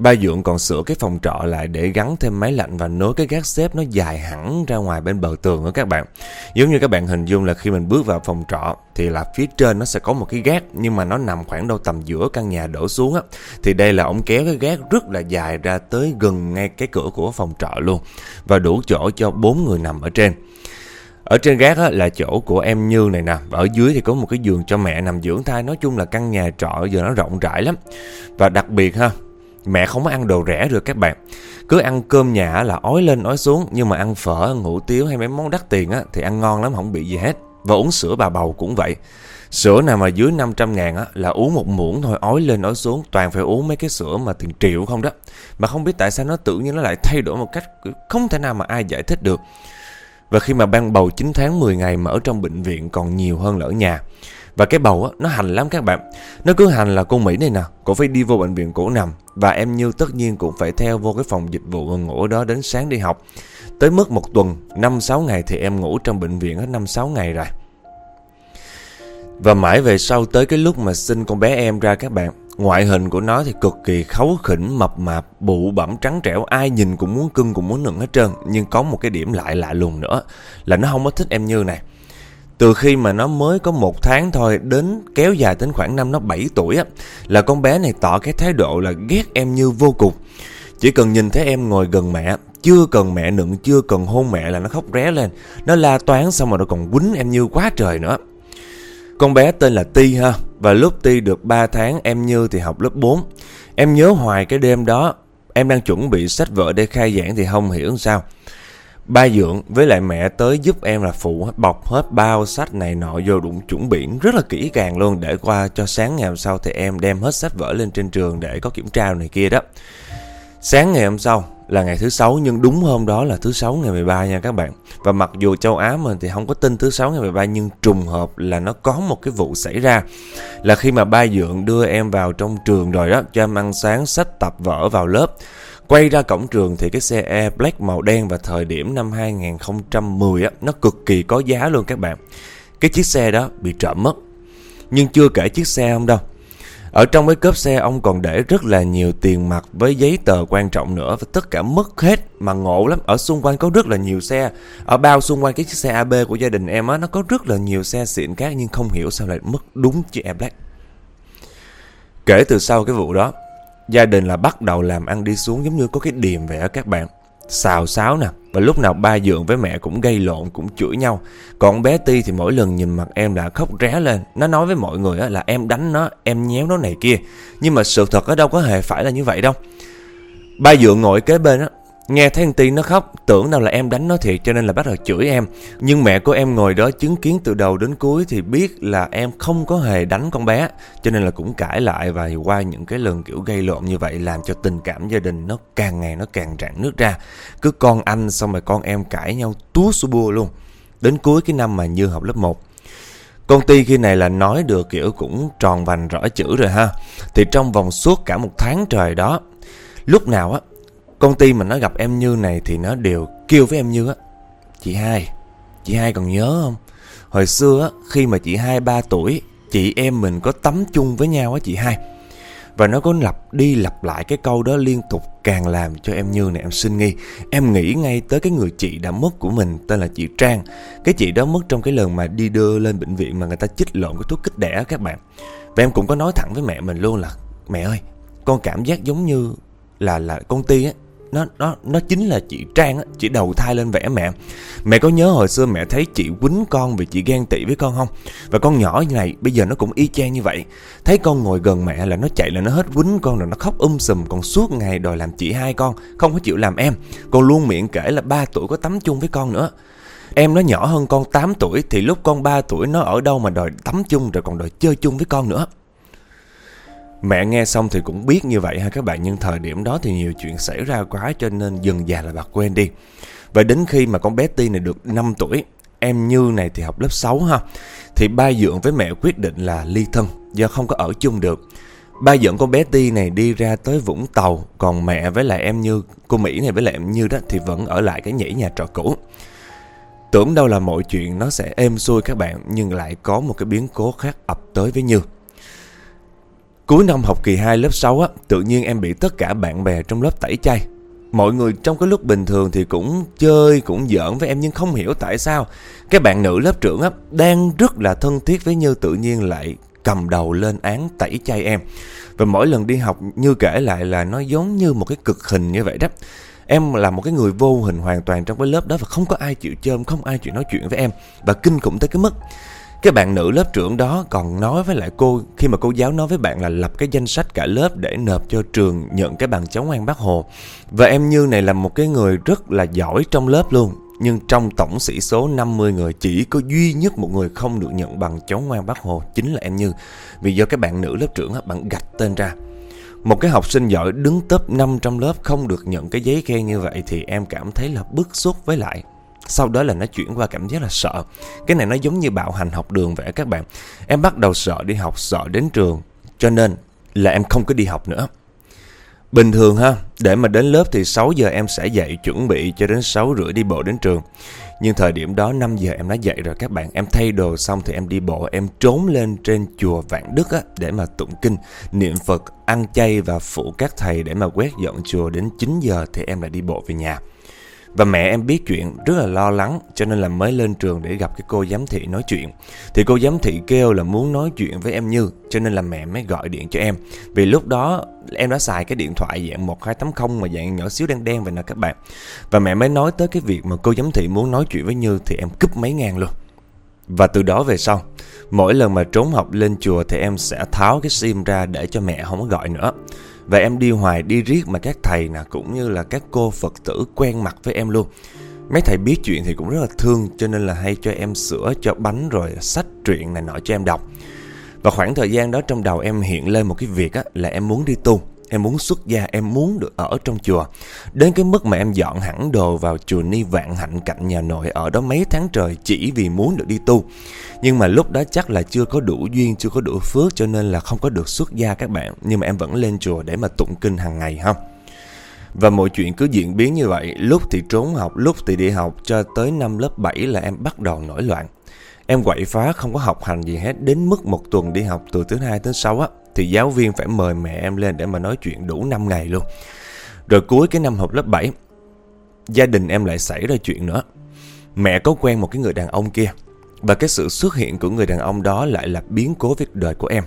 Ba Dượng còn sửa cái phòng trọ lại để gắn thêm máy lạnh và nối cái gác xếp nó dài hẳn ra ngoài bên bờ tường đó các bạn. Giống như các bạn hình dung là khi mình bước vào phòng trọ thì là phía trên nó sẽ có một cái gác nhưng mà nó nằm khoảng đâu tầm giữa căn nhà đổ xuống á. Thì đây là ông kéo cái gác rất là dài ra tới gần ngay cái cửa của phòng trọ luôn và đủ chỗ cho bốn người nằm ở trên. Ở trên gác á, là chỗ của em Như này nè Ở dưới thì có một cái giường cho mẹ nằm dưỡng thai Nói chung là căn nhà trọ giờ nó rộng rãi lắm Và đặc biệt ha Mẹ không có ăn đồ rẻ được các bạn. Cứ ăn cơm nhà là ói lên ói xuống Nhưng mà ăn phở, ăn hủ tiếu hay mấy món đắt tiền á Thì ăn ngon lắm không bị gì hết. Và uống sữa bà bầu cũng vậy. Sữa nào mà dưới 500 ngàn á là uống một muỗng thôi ói lên ói xuống Toàn phải uống mấy cái sữa mà tiền triệu không đó. Mà không biết tại sao nó tự nhiên nó lại thay đổi một cách Không thể nào mà ai giải thích được. Và khi mà ban bầu 9 tháng 10 ngày mà ở trong bệnh viện còn nhiều hơn là ở nhà. Và cái bầu á, nó hành lắm các bạn Nó cứ hành là con Mỹ này nè Cổ phải đi vô bệnh viện cổ nằm Và em Như tất nhiên cũng phải theo vô cái phòng dịch vụ ngủ đó đến sáng đi học Tới mức một tuần 5-6 ngày thì em ngủ trong bệnh viện hết 5-6 ngày rồi Và mãi về sau tới cái lúc mà sinh con bé em ra các bạn Ngoại hình của nó thì cực kỳ khấu khỉnh, mập mạp, bụ bẩm trắng trẻo, ai nhìn cũng muốn cưng cũng muốn nựng hết trơn. Nhưng có một cái điểm lại lạ lùng nữa là nó không có thích em Như này. Từ khi mà nó mới có một tháng thôi đến kéo dài đến khoảng năm nó 7 tuổi á là con bé này tỏ cái thái độ là ghét em Như vô cùng. Chỉ cần nhìn thấy em ngồi gần mẹ, chưa cần mẹ nựng, chưa cần hôn mẹ là nó khóc ré lên. Nó la toán xong rồi nó còn quýnh em Như quá trời nữa. Con bé tên là Ti ha Và lúc Ti được 3 tháng em Như thì học lớp 4 Em nhớ hoài cái đêm đó Em đang chuẩn bị sách vở để khai giảng thì không hiểu sao Ba Dượng với lại mẹ tới giúp em là phụ bọc hết bao sách này nọ vô đụng chuẩn bị rất là kỹ càng luôn để qua cho sáng ngày hôm sau thì em đem hết sách vở lên trên trường để có kiểm tra này kia đó. Sáng ngày hôm sau là ngày thứ sáu, nhưng đúng hôm đó là thứ sáu ngày 13 nha các bạn. Và mặc dù châu Á mình thì không có tin thứ sáu ngày 13 nhưng trùng hợp là nó có một cái vụ xảy ra là khi mà ba dượng đưa em vào trong trường rồi đó, cho em ăn sáng, sách, tập vở vào lớp. Quay ra cổng trường thì cái xe Air Black màu đen vào thời điểm năm 2010 á nó cực kỳ có giá luôn các bạn. Cái chiếc xe đó bị trộm mất. Nhưng chưa kể chiếc xe không đâu ở trong cái cốp xe ông còn để rất là nhiều tiền mặt với giấy tờ quan trọng nữa và tất cả mất hết mà ngộ lắm. Ở xung quanh có rất là nhiều xe. Ở bao xung quanh cái chiếc xe AB của gia đình em á nó có rất là nhiều xe xịn khác nhưng không hiểu sao lại mất đúng chiếc Air Black. Kể từ sau cái vụ đó, gia đình là bắt đầu làm ăn đi xuống giống như có cái điềm vậy á các bạn. Xào xáo nè, và lúc nào ba dượng với mẹ cũng gây lộn, cũng chửi nhau. Còn bé ti thì mỗi lần nhìn mặt em đã khóc ré lên. Nó nói với mọi người là em đánh nó, em nhéo nó này kia. Nhưng mà sự thật ở đâu có hề phải là như vậy đâu. Ba dượng ngồi kế bên á Nghe thấy thằng Tiên nó khóc, tưởng đâu là em đánh nó thiệt cho nên là bắt đầu chửi em. Nhưng mẹ của em ngồi đó chứng kiến từ đầu đến cuối thì biết là em không có hề đánh con bé. Cho nên là cũng cãi lại và qua những cái lần kiểu gây lộn như vậy làm cho tình cảm gia đình nó càng ngày nó càng rạn nước ra. Cứ con anh xong rồi con em cãi nhau túa su bua luôn. Đến cuối cái năm mà Như học lớp 1. Công ty khi này là nói được kiểu cũng tròn vành rõ chữ rồi ha. Thì trong vòng suốt cả một tháng trời đó, lúc nào á Công ty mà nó gặp em Như này thì nó đều kêu với em Như á Chị hai Chị hai còn nhớ không Hồi xưa á khi mà chị hai ba tuổi Chị em mình có tắm chung với nhau á chị hai Và nó có lặp đi lặp lại cái câu đó liên tục càng làm cho em Như này em sinh nghi. Em nghĩ ngay tới cái người chị đã mất của mình tên là chị Trang. Cái chị đó mất trong cái lần mà đi đưa lên bệnh viện mà người ta chích lộn cái thuốc kích đẻ các bạn. Và em cũng có nói thẳng với mẹ mình luôn là Mẹ ơi, con cảm giác giống như là là công ty á nó nó nó chính là chị Trang á, chị đầu thai lên vẽ mẹ. Mẹ có nhớ hồi xưa mẹ thấy chị quýnh con vì chị ghen tị với con không? Và con nhỏ như này bây giờ nó cũng y chang như vậy. Thấy con ngồi gần mẹ là nó chạy là nó hết quýnh con rồi nó khóc um sùm còn suốt ngày đòi làm chị hai con, không có chịu làm em. Còn luôn miệng kể là ba tuổi có tắm chung với con nữa. Em nó nhỏ hơn con 8 tuổi thì lúc con 3 tuổi nó ở đâu mà đòi tắm chung rồi còn đòi chơi chung với con nữa. Mẹ nghe xong thì cũng biết như vậy ha các bạn, Nhưng thời điểm đó thì nhiều chuyện xảy ra quá Cho nên dần già là bà quên đi. Và đến khi mà con bé Ti này được 5 tuổi, Em Như này thì học lớp 6 ha, Thì ba Dượng với mẹ quyết định là ly thân, Do không có ở chung được. Ba dẫn con bé Ti này đi ra tới Vũng Tàu, Còn mẹ với lại em Như, Cô Mỹ này với lại em Như đó Thì vẫn ở lại cái nhảy nhà trọ cũ. Tưởng đâu là mọi chuyện nó sẽ êm xuôi các bạn, Nhưng lại có một cái biến cố khác ập tới với Như. Cuối năm học kỳ 2 lớp 6 á, tự nhiên em bị tất cả bạn bè trong lớp tẩy chay. Mọi người trong cái lúc bình thường thì cũng chơi, cũng giỡn với em nhưng không hiểu tại sao cái bạn nữ lớp trưởng á đang rất là thân thiết với Như tự nhiên lại cầm đầu lên án tẩy chay em. Và mỗi lần đi học Như kể lại là nó giống như một cái cực hình như vậy đó. Em là một cái người vô hình hoàn toàn trong cái lớp đó và không có ai chịu chơi, không ai chịu nói chuyện với em. Và kinh khủng tới cái mức cái bạn nữ lớp trưởng đó còn nói với lại cô, Khi mà cô giáo nói với bạn là lập cái danh sách cả lớp Để nộp cho trường nhận cái bằng chống ngoan bác Hồ. Và em Như này là một cái người rất là giỏi trong lớp luôn, Nhưng trong tổng sĩ số 50 người, Chỉ có duy nhất một người không được nhận bằng chống ngoan bác Hồ, Chính là em Như. Vì do cái bạn nữ lớp trưởng bạn gạch tên ra. Một cái học sinh giỏi đứng top 5 trong lớp không được nhận cái giấy khen như vậy thì em cảm thấy là bức xúc với lại sau đó là nó chuyển qua cảm giác là sợ. Cái này nó giống như bạo hành học đường vậy các bạn. Em bắt đầu sợ đi học, sợ đến trường. Cho nên là em không có đi học nữa. Bình thường ha, để mà đến lớp thì 6 giờ em sẽ dậy chuẩn bị cho đến 6 rưỡi đi bộ đến trường. Nhưng thời điểm đó 5 giờ em đã dậy rồi các bạn. Em thay đồ xong thì em đi bộ Em trốn lên trên chùa Vạn Đức á, để mà tụng kinh, niệm Phật, ăn chay và phụ các thầy để mà quét dọn chùa. Đến 9 giờ thì em lại đi bộ về nhà và mẹ em biết chuyện rất là lo lắng cho nên là mới lên trường để gặp cái cô giám thị nói chuyện. Thì cô giám thị kêu là muốn nói chuyện với em Như cho nên là mẹ mới gọi điện cho em. Vì lúc đó em đã xài cái điện thoại dạng 1280 mà dạng nhỏ xíu đen đen vậy nè các bạn. Và mẹ mới nói tới cái việc mà cô giám thị muốn nói chuyện với Như thì em cúp mấy ngàn luôn. Và từ đó về sau, mỗi lần mà trốn học lên chùa thì em sẽ tháo cái sim ra để cho mẹ không có gọi nữa. Và em đi hoài đi riết mà các thầy nè cũng như là các cô Phật tử quen mặt với em luôn. Mấy thầy biết chuyện thì cũng rất là thương cho nên là hay cho em sữa, cho bánh rồi sách truyện này nọ cho em đọc. Và khoảng thời gian đó trong đầu em hiện lên một cái việc á, là em muốn đi tu. Em muốn xuất gia, em muốn được ở trong chùa. Đến cái mức mà em dọn hẳn đồ vào chùa Ni Vạn Hạnh cạnh nhà nội ở đó mấy tháng trời chỉ vì muốn được đi tu. Nhưng mà lúc đó chắc là chưa có đủ duyên, chưa có đủ phước cho nên là không có được xuất gia các bạn. Nhưng mà em vẫn lên chùa để mà tụng kinh hàng ngày ha. Và mọi chuyện cứ diễn biến như vậy, lúc thì trốn học, lúc thì đi học cho tới năm lớp 7 là em bắt đầu nổi loạn. Em quậy phá, không có học hành gì hết, Đến mức một tuần đi học từ thứ hai đến sáu á, Thì giáo viên phải mời mẹ em lên để mà nói chuyện đủ 5 ngày luôn. Rồi cuối cái năm học lớp 7 Gia đình em lại xảy ra chuyện nữa. Mẹ có quen một cái người đàn ông kia, Và cái sự xuất hiện của người đàn ông đó lại là biến cố việc đời của em.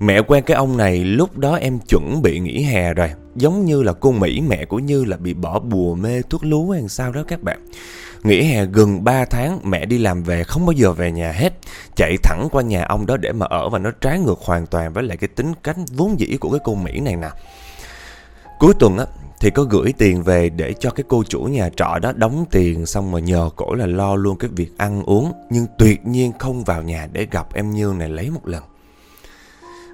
Mẹ quen cái ông này, lúc đó em chuẩn bị nghỉ hè rồi. Giống như là cô Mỹ, mẹ của Như là bị bỏ bùa mê thuốc lú hay sao đó các bạn. Nghỉ hè gần 3 tháng, mẹ đi làm về, không bao giờ về nhà hết. Chạy thẳng qua nhà ông đó để mà ở và nó trái ngược hoàn toàn với lại cái tính cách vốn dĩ của cái cô Mỹ này nè. Cuối tuần á, thì có gửi tiền về để cho cái cô chủ nhà trọ đó đóng tiền, xong mà nhờ cổ là lo luôn cái việc ăn uống. Nhưng tuyệt nhiên không vào nhà để gặp em Như này lấy một lần.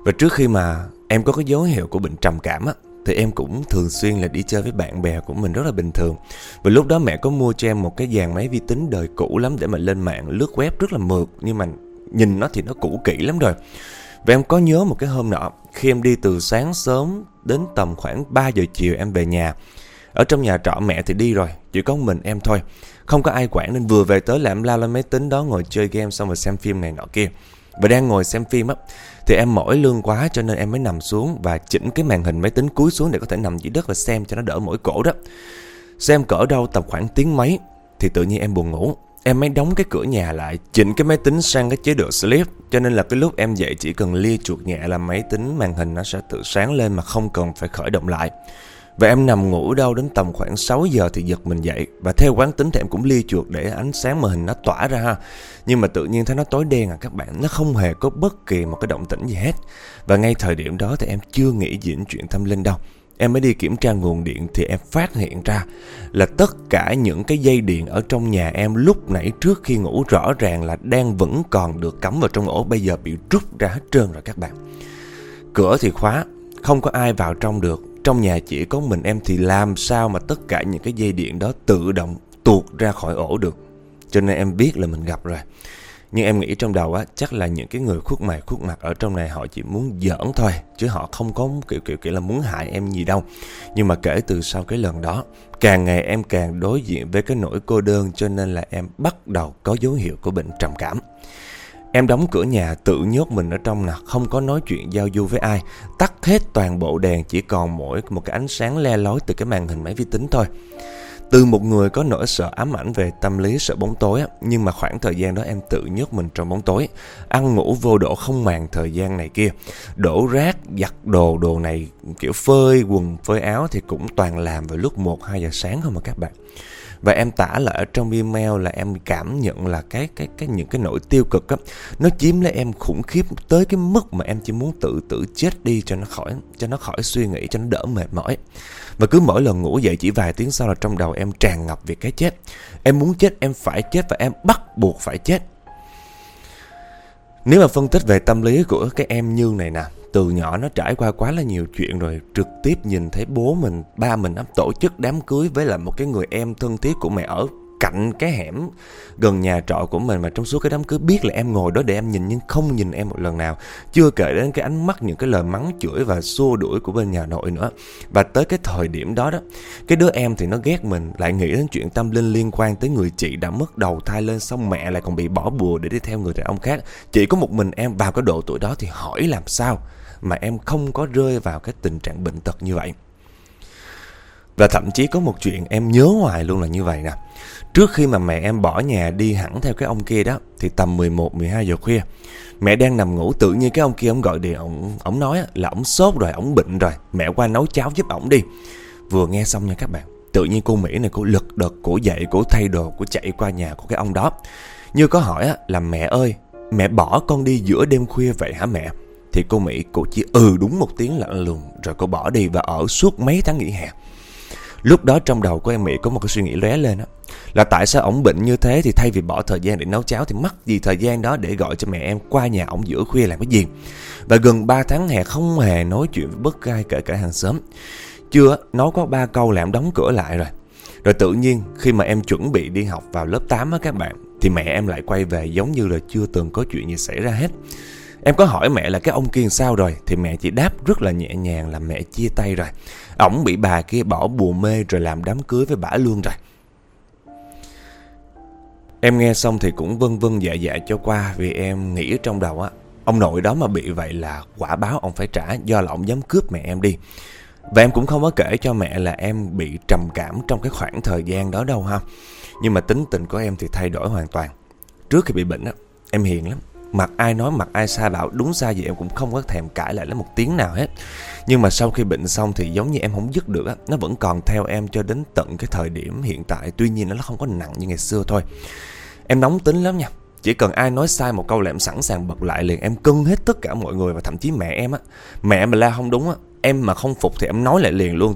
Và trước khi mà em có cái dấu hiệu của bệnh trầm cảm á thì em cũng thường xuyên là đi chơi với bạn bè của mình rất là bình thường. Và lúc đó mẹ có mua cho em một cái dàn máy vi tính đời cũ lắm để mà lên mạng lướt web rất là mượt nhưng mà nhìn nó thì nó cũ kỹ lắm rồi. Và em có nhớ một cái hôm nọ khi em đi từ sáng sớm đến tầm khoảng 3 giờ chiều em về nhà. Ở trong nhà trọ mẹ thì đi rồi, chỉ có mình em thôi. Không có ai quản nên vừa về tới là em lao lên máy tính đó ngồi chơi game xong rồi xem phim này nọ kia. Và đang ngồi xem phim á, Thì em mỏi lưng quá cho nên em mới nằm xuống Và chỉnh cái màn hình máy tính cúi xuống Để có thể nằm dưới đất và xem cho nó đỡ mỏi cổ đó. Xem cỡ đâu tầm khoảng tiếng mấy Thì tự nhiên em buồn ngủ. Em mới đóng cái cửa nhà lại, Chỉnh cái máy tính sang cái chế độ sleep. Cho nên là cái lúc em dậy chỉ cần lia chuột nhẹ là máy tính màn hình nó sẽ tự sáng lên Mà không cần phải khởi động lại. Và em nằm ngủ đâu đến tầm khoảng 6 giờ thì giật mình dậy. Và theo quán tính thì em cũng lia chuột để ánh sáng màn hình nó tỏa ra ha. Nhưng mà tự nhiên thấy nó tối đen à các bạn. Nó không hề có bất kỳ một cái động tĩnh gì hết. Và ngay thời điểm đó thì em chưa nghĩ diễn chuyện tâm linh đâu. Em mới đi kiểm tra nguồn điện thì em phát hiện ra là tất cả những cái dây điện ở trong nhà em lúc nãy trước khi ngủ rõ ràng là đang vẫn còn được cắm vào trong ổ bây giờ bị rút ra hết trơn rồi các bạn. Cửa thì khóa, không có ai vào trong được. Trong nhà chỉ có mình em thì làm sao mà tất cả những cái dây điện đó tự động tuột ra khỏi ổ được. Cho nên em biết là mình gặp rồi. Nhưng em nghĩ trong đầu á chắc là những cái người khuất mày khuất mặt ở trong này họ chỉ muốn giỡn thôi chứ họ không có kiểu kiểu kiểu là muốn hại em gì đâu. Nhưng mà kể từ sau cái lần đó, càng ngày em càng đối diện với cái nỗi cô đơn cho nên là em bắt đầu có dấu hiệu của bệnh trầm cảm. Em đóng cửa nhà tự nhốt mình ở trong nè, không có nói chuyện giao du với ai, tắt hết toàn bộ đèn chỉ còn mỗi một cái ánh sáng le lói từ cái màn hình máy vi tính thôi. Từ một người có nỗi sợ ám ảnh về tâm lý sợ bóng tối Nhưng mà khoảng thời gian đó em tự nhốt mình trong bóng tối. Ăn ngủ vô độ không màng thời gian này kia. Đổ rác, giặt đồ, đồ này kiểu phơi quần, phơi áo Thì cũng toàn làm vào lúc 1-2 giờ sáng thôi mà các bạn và em tả là ở trong email là em cảm nhận là cái cái cái những cái nỗi tiêu cực á, nó chiếm lấy em khủng khiếp tới cái mức mà em chỉ muốn tự tử chết đi cho nó khỏi, cho nó khỏi suy nghĩ, cho nó đỡ mệt mỏi. Và cứ mỗi lần ngủ dậy chỉ vài tiếng sau là trong đầu em tràn ngập việc cái chết. Em muốn chết, em phải chết và em bắt buộc phải chết. Nếu mà phân tích về tâm lý của cái em Như này nè từ nhỏ nó trải qua quá là nhiều chuyện rồi, trực tiếp nhìn thấy bố mình, ba mình tổ chức đám cưới với là một cái người em thân thiết của mẹ ở cạnh cái hẻm gần nhà trọ của mình. Mà trong suốt cái đám cưới, biết là em ngồi đó để em nhìn nhưng không nhìn em một lần nào. Chưa kể đến cái ánh mắt, những cái lời mắng chửi và xua đuổi của bên nhà nội nữa. Và tới cái thời điểm đó đó, cái đứa em thì nó ghét mình, lại nghĩ đến chuyện tâm linh liên quan tới người chị đã mất đầu thai lên xong mẹ lại còn bị bỏ bùa để đi theo người đàn ông khác. Chỉ có một mình em vào cái độ tuổi đó thì hỏi làm sao? Mà em không có rơi vào cái tình trạng bệnh tật như vậy. Và thậm chí có một chuyện em nhớ hoài luôn là như vậy nè. Trước khi mà mẹ em bỏ nhà đi hẳn theo cái ông kia đó thì tầm 11 12 giờ khuya. Mẹ đang nằm ngủ tự nhiên cái ông kia ông gọi điện ông ông nói là ông sốt rồi, ông bệnh rồi, mẹ qua nấu cháo giúp ổng đi. Vừa nghe xong nha các bạn, tự nhiên cô Mỹ này cô lật đật, cổ dậy, cổ thay đồ, cổ chạy qua nhà của cái ông đó. Như có hỏi là mẹ ơi, mẹ bỏ con đi giữa đêm khuya vậy hả mẹ? Thì cô Mỹ cô chỉ ừ đúng một tiếng lạnh lùng Rồi cô bỏ đi và ở suốt mấy tháng nghỉ hè. Lúc đó trong đầu của em Mỹ có một cái suy nghĩ lóe lên đó, Là tại sao ổng bệnh như thế Thì thay vì bỏ thời gian để nấu cháo Thì mất gì thời gian đó để gọi cho mẹ em Qua nhà ổng giữa khuya làm cái gì? Và gần 3 tháng hè không hề nói chuyện với bất ai kể cả hàng xóm. Chưa nói có ba câu là em đóng cửa lại rồi. Rồi tự nhiên khi mà em chuẩn bị đi học vào lớp 8 á các bạn Thì mẹ em lại quay về giống như là chưa từng có chuyện gì xảy ra hết. Em có hỏi mẹ là cái ông kia sao rồi? Thì mẹ chỉ đáp rất là nhẹ nhàng là mẹ chia tay rồi. Ổng bị bà kia bỏ bùa mê rồi làm đám cưới với bả luôn rồi. Em nghe xong thì cũng vân vân dạ dạ cho qua Vì em nghĩ trong đầu á, Ông nội đó mà bị vậy là quả báo ông phải trả Do là ông dám cướp mẹ em đi. Và em cũng không có kể cho mẹ là em bị trầm cảm trong cái khoảng thời gian đó đâu ha. Nhưng mà tính tình của em thì thay đổi hoàn toàn. Trước khi bị bệnh á, Em hiền lắm. Mặt ai nói mặt ai sai bảo, đúng sai gì em cũng không có thèm cãi lại lấy một tiếng nào hết. Nhưng mà sau khi bệnh xong thì giống như em không dứt được á, Nó vẫn còn theo em cho đến tận cái thời điểm hiện tại. Tuy nhiên nó không có nặng như ngày xưa thôi. Em nóng tính lắm nha. Chỉ cần ai nói sai một câu là em sẵn sàng bật lại liền. Em cưng hết tất cả mọi người và thậm chí mẹ em á. Mẹ mà la không đúng á, Em mà không phục thì em nói lại liền luôn.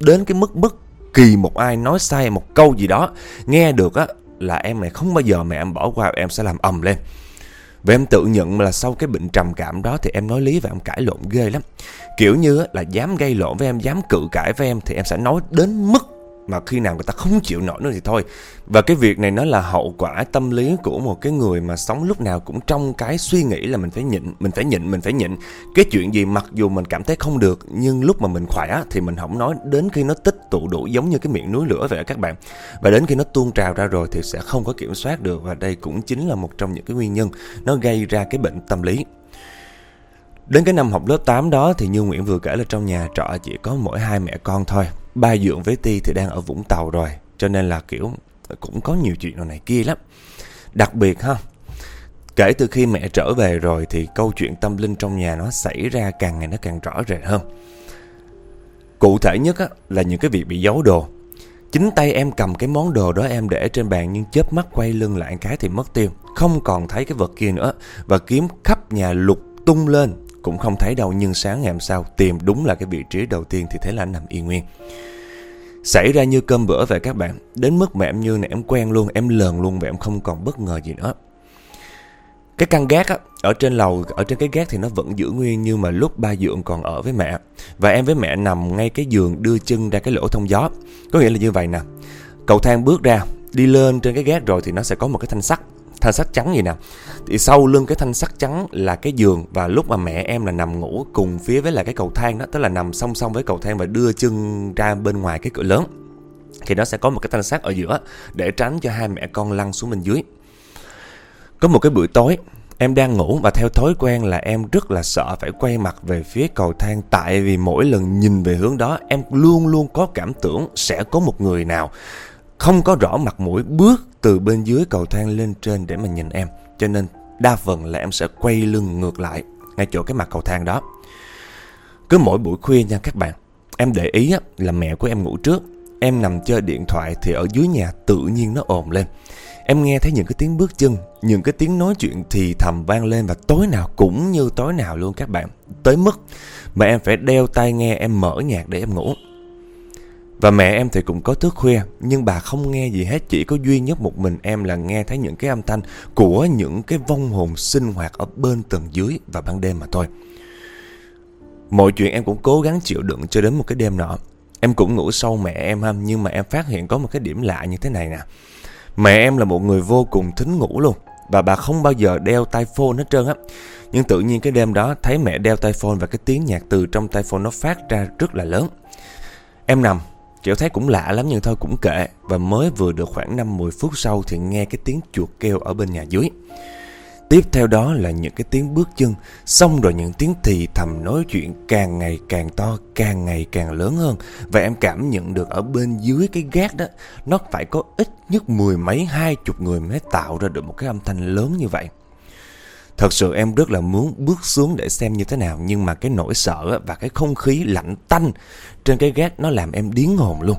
Đến cái mức bất kỳ một ai nói sai một câu gì đó, Nghe được á, là em này không bao giờ mẹ em bỏ qua, em sẽ làm ầm lên và em tự nhận là sau cái bệnh trầm cảm đó thì em nói lý và em cãi lộn ghê lắm. Kiểu như là dám gây lộn với em, dám cự cãi với em thì em sẽ nói đến mức mà khi nào người ta không chịu nổi nữa thì thôi. Và cái việc này nó là hậu quả tâm lý của một cái người mà sống lúc nào cũng trong cái suy nghĩ là mình phải nhịn, mình phải nhịn, mình phải nhịn. Cái chuyện gì mặc dù mình cảm thấy không được, nhưng lúc mà mình khỏe thì mình không nói đến khi nó tích tụ đủ giống như cái miệng núi lửa vậy các bạn. Và đến khi nó tuôn trào ra rồi thì sẽ không có kiểm soát được và đây cũng chính là một trong những cái nguyên nhân nó gây ra cái bệnh tâm lý. Đến cái năm học lớp 8 đó thì Như Nguyễn vừa kể là trong nhà trọ chỉ có mỗi hai mẹ con thôi. Ba Dượng với Ti thì đang ở Vũng Tàu rồi. Cho nên là kiểu cũng có nhiều chuyện này kia lắm. Đặc biệt ha, kể từ khi mẹ trở về rồi thì câu chuyện tâm linh trong nhà nó xảy ra càng ngày nó càng rõ rệt hơn. Cụ thể nhất á, là những cái việc bị giấu đồ. Chính tay em cầm cái món đồ đó em để trên bàn nhưng chớp mắt quay lưng lại cái thì mất tiêu. Không còn thấy cái vật kia nữa và kiếm khắp nhà lục tung lên cũng không thấy đâu nhưng sáng ngày hôm sau tìm đúng là cái vị trí đầu tiên thì thấy là anh nằm yên nguyên. Xảy ra như cơm bữa vậy các bạn, đến mức mà em như này em quen luôn, em lờn luôn và em không còn bất ngờ gì nữa. Cái căn gác á, ở trên lầu, ở trên cái gác thì nó vẫn giữ nguyên như mà lúc ba dượng còn ở với mẹ. Và em với mẹ nằm ngay cái giường đưa chân ra cái lỗ thông gió. Có nghĩa là như vậy nè, cầu thang bước ra, đi lên trên cái gác rồi thì nó sẽ có một cái thanh sắt thanh sắt trắng gì nè. Thì sau lưng cái thanh sắt trắng là cái giường và lúc mà mẹ em là nằm ngủ cùng phía với lại cái cầu thang đó, tức là nằm song song với cầu thang và đưa chân ra bên ngoài cái cửa lớn, thì nó sẽ có một cái thanh sắt ở giữa để tránh cho hai mẹ con lăn xuống bên dưới. Có một cái buổi tối, em đang ngủ và theo thói quen là em rất là sợ phải quay mặt về phía cầu thang, tại vì mỗi lần nhìn về hướng đó, em luôn luôn có cảm tưởng sẽ có một người nào không có rõ mặt mũi bước từ bên dưới cầu thang lên trên để mà nhìn em. Cho nên đa phần là em sẽ quay lưng ngược lại ngay chỗ cái mặt cầu thang đó. Cứ mỗi buổi khuya nha các bạn, em để ý là mẹ của em ngủ trước. Em nằm chơi điện thoại thì ở dưới nhà tự nhiên nó ồn lên. Em nghe thấy những cái tiếng bước chân, những cái tiếng nói chuyện thì thầm vang lên và tối nào cũng như tối nào luôn các bạn. Tới mức mà em phải đeo tai nghe em mở nhạc để em ngủ. Và mẹ em thì cũng có thức khuya, Nhưng bà không nghe gì hết, Chỉ có duy nhất một mình em là nghe thấy những cái âm thanh Của những cái vong hồn sinh hoạt Ở bên tầng dưới và ban đêm mà thôi. Mọi chuyện em cũng cố gắng chịu đựng cho đến một cái đêm nọ. Em cũng ngủ sâu mẹ em ha, Nhưng mà em phát hiện có một cái điểm lạ như thế này nè. Mẹ em là một người vô cùng thính ngủ luôn, Và bà không bao giờ đeo tai phone hết trơn á. Nhưng tự nhiên cái đêm đó, Thấy mẹ đeo tai phone và cái tiếng nhạc từ trong tai phone nó phát ra rất là lớn. Em nằm Kiểu thấy cũng lạ lắm nhưng thôi cũng kệ. Và mới vừa được khoảng 5-10 phút sau Thì nghe cái tiếng chuột kêu ở bên nhà dưới. Tiếp theo đó là những cái tiếng bước chân, Xong rồi những tiếng thì thầm nói chuyện Càng ngày càng to, Càng ngày càng lớn hơn. Và em cảm nhận được ở bên dưới cái gác đó, Nó phải có ít nhất mười mấy, hai chục người mới tạo ra được một cái âm thanh lớn như vậy. Thật sự em rất là muốn bước xuống để xem như thế nào Nhưng mà cái nỗi sợ và cái không khí lạnh tanh trên cái gác nó làm em điến hồn luôn.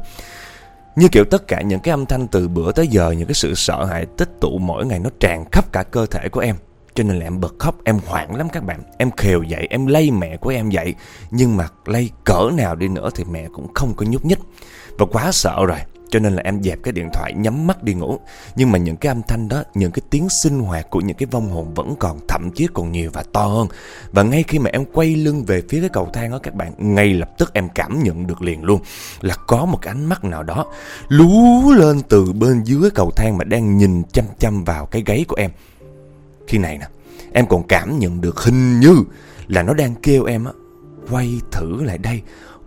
Như kiểu tất cả những cái âm thanh từ bữa tới giờ Những cái sự sợ hãi tích tụ mỗi ngày nó tràn khắp cả cơ thể của em. Cho nên là em bật khóc, em hoảng lắm các bạn. Em khều dậy, em lay mẹ của em dậy. Nhưng mà lay cỡ nào đi nữa thì mẹ cũng không có nhúc nhích. Và quá sợ rồi cho nên là em dẹp cái điện thoại, nhắm mắt đi ngủ. Nhưng mà những cái âm thanh đó, Những cái tiếng sinh hoạt của những cái vong hồn Vẫn còn, thậm chí còn nhiều và to hơn. Và ngay khi mà em quay lưng về phía cái cầu thang đó các bạn, Ngay lập tức em cảm nhận được liền luôn Là có một cái ánh mắt nào đó Lú lên từ bên dưới cầu thang Mà đang nhìn chăm chăm vào cái gáy của em. Khi này nè, Em còn cảm nhận được hình như Là nó đang kêu em á, Quay thử lại đây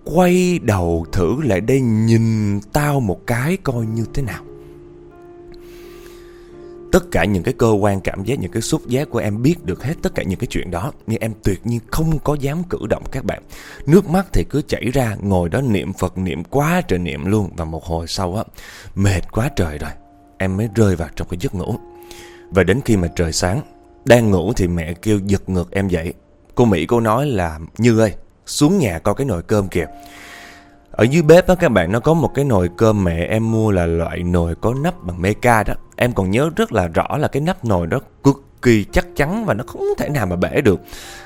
quay đầu thử lại đây nhìn tao một cái coi như thế nào. Tất cả những cái cơ quan cảm giác, những cái xúc giác của em biết được hết tất cả những cái chuyện đó. Nhưng em tuyệt nhiên không có dám cử động các bạn. Nước mắt thì cứ chảy ra, ngồi đó niệm Phật, niệm quá trời niệm luôn. Và một hồi sau á, mệt quá trời rồi. Em mới rơi vào trong cái giấc ngủ. Và đến khi mà trời sáng, đang ngủ thì mẹ kêu giật ngược em dậy. Cô Mỹ cô nói là Như ơi, xuống nhà coi cái nồi cơm kìa. Ở dưới bếp á, các bạn, nó có một cái nồi cơm mẹ em mua là loại nồi có nắp bằng meca đó. Em còn nhớ rất là rõ là cái nắp nồi đó cực kỳ chắc chắn và nó không thể nào mà bể được.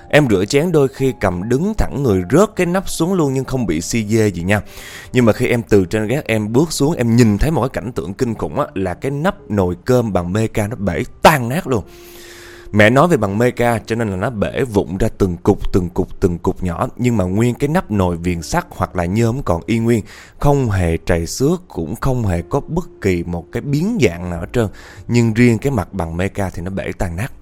Em rửa chén đôi khi cầm đứng thẳng người rớt cái nắp xuống luôn nhưng không bị si dê gì nha. Nhưng mà khi em từ trên gác em bước xuống, em nhìn thấy một cái cảnh tượng kinh khủng á, là cái nắp nồi cơm bằng meca nó bể tan nát luôn. Mẹ nói về bằng meca cho nên là nó bể vụn ra từng cục từng cục từng cục nhỏ nhưng mà nguyên cái nắp nồi viền sắt hoặc là nhôm còn y nguyên, không hề trầy xước cũng không hề có bất kỳ một cái biến dạng nào hết trơn. Nhưng riêng cái mặt bằng meca thì nó bể tan nát.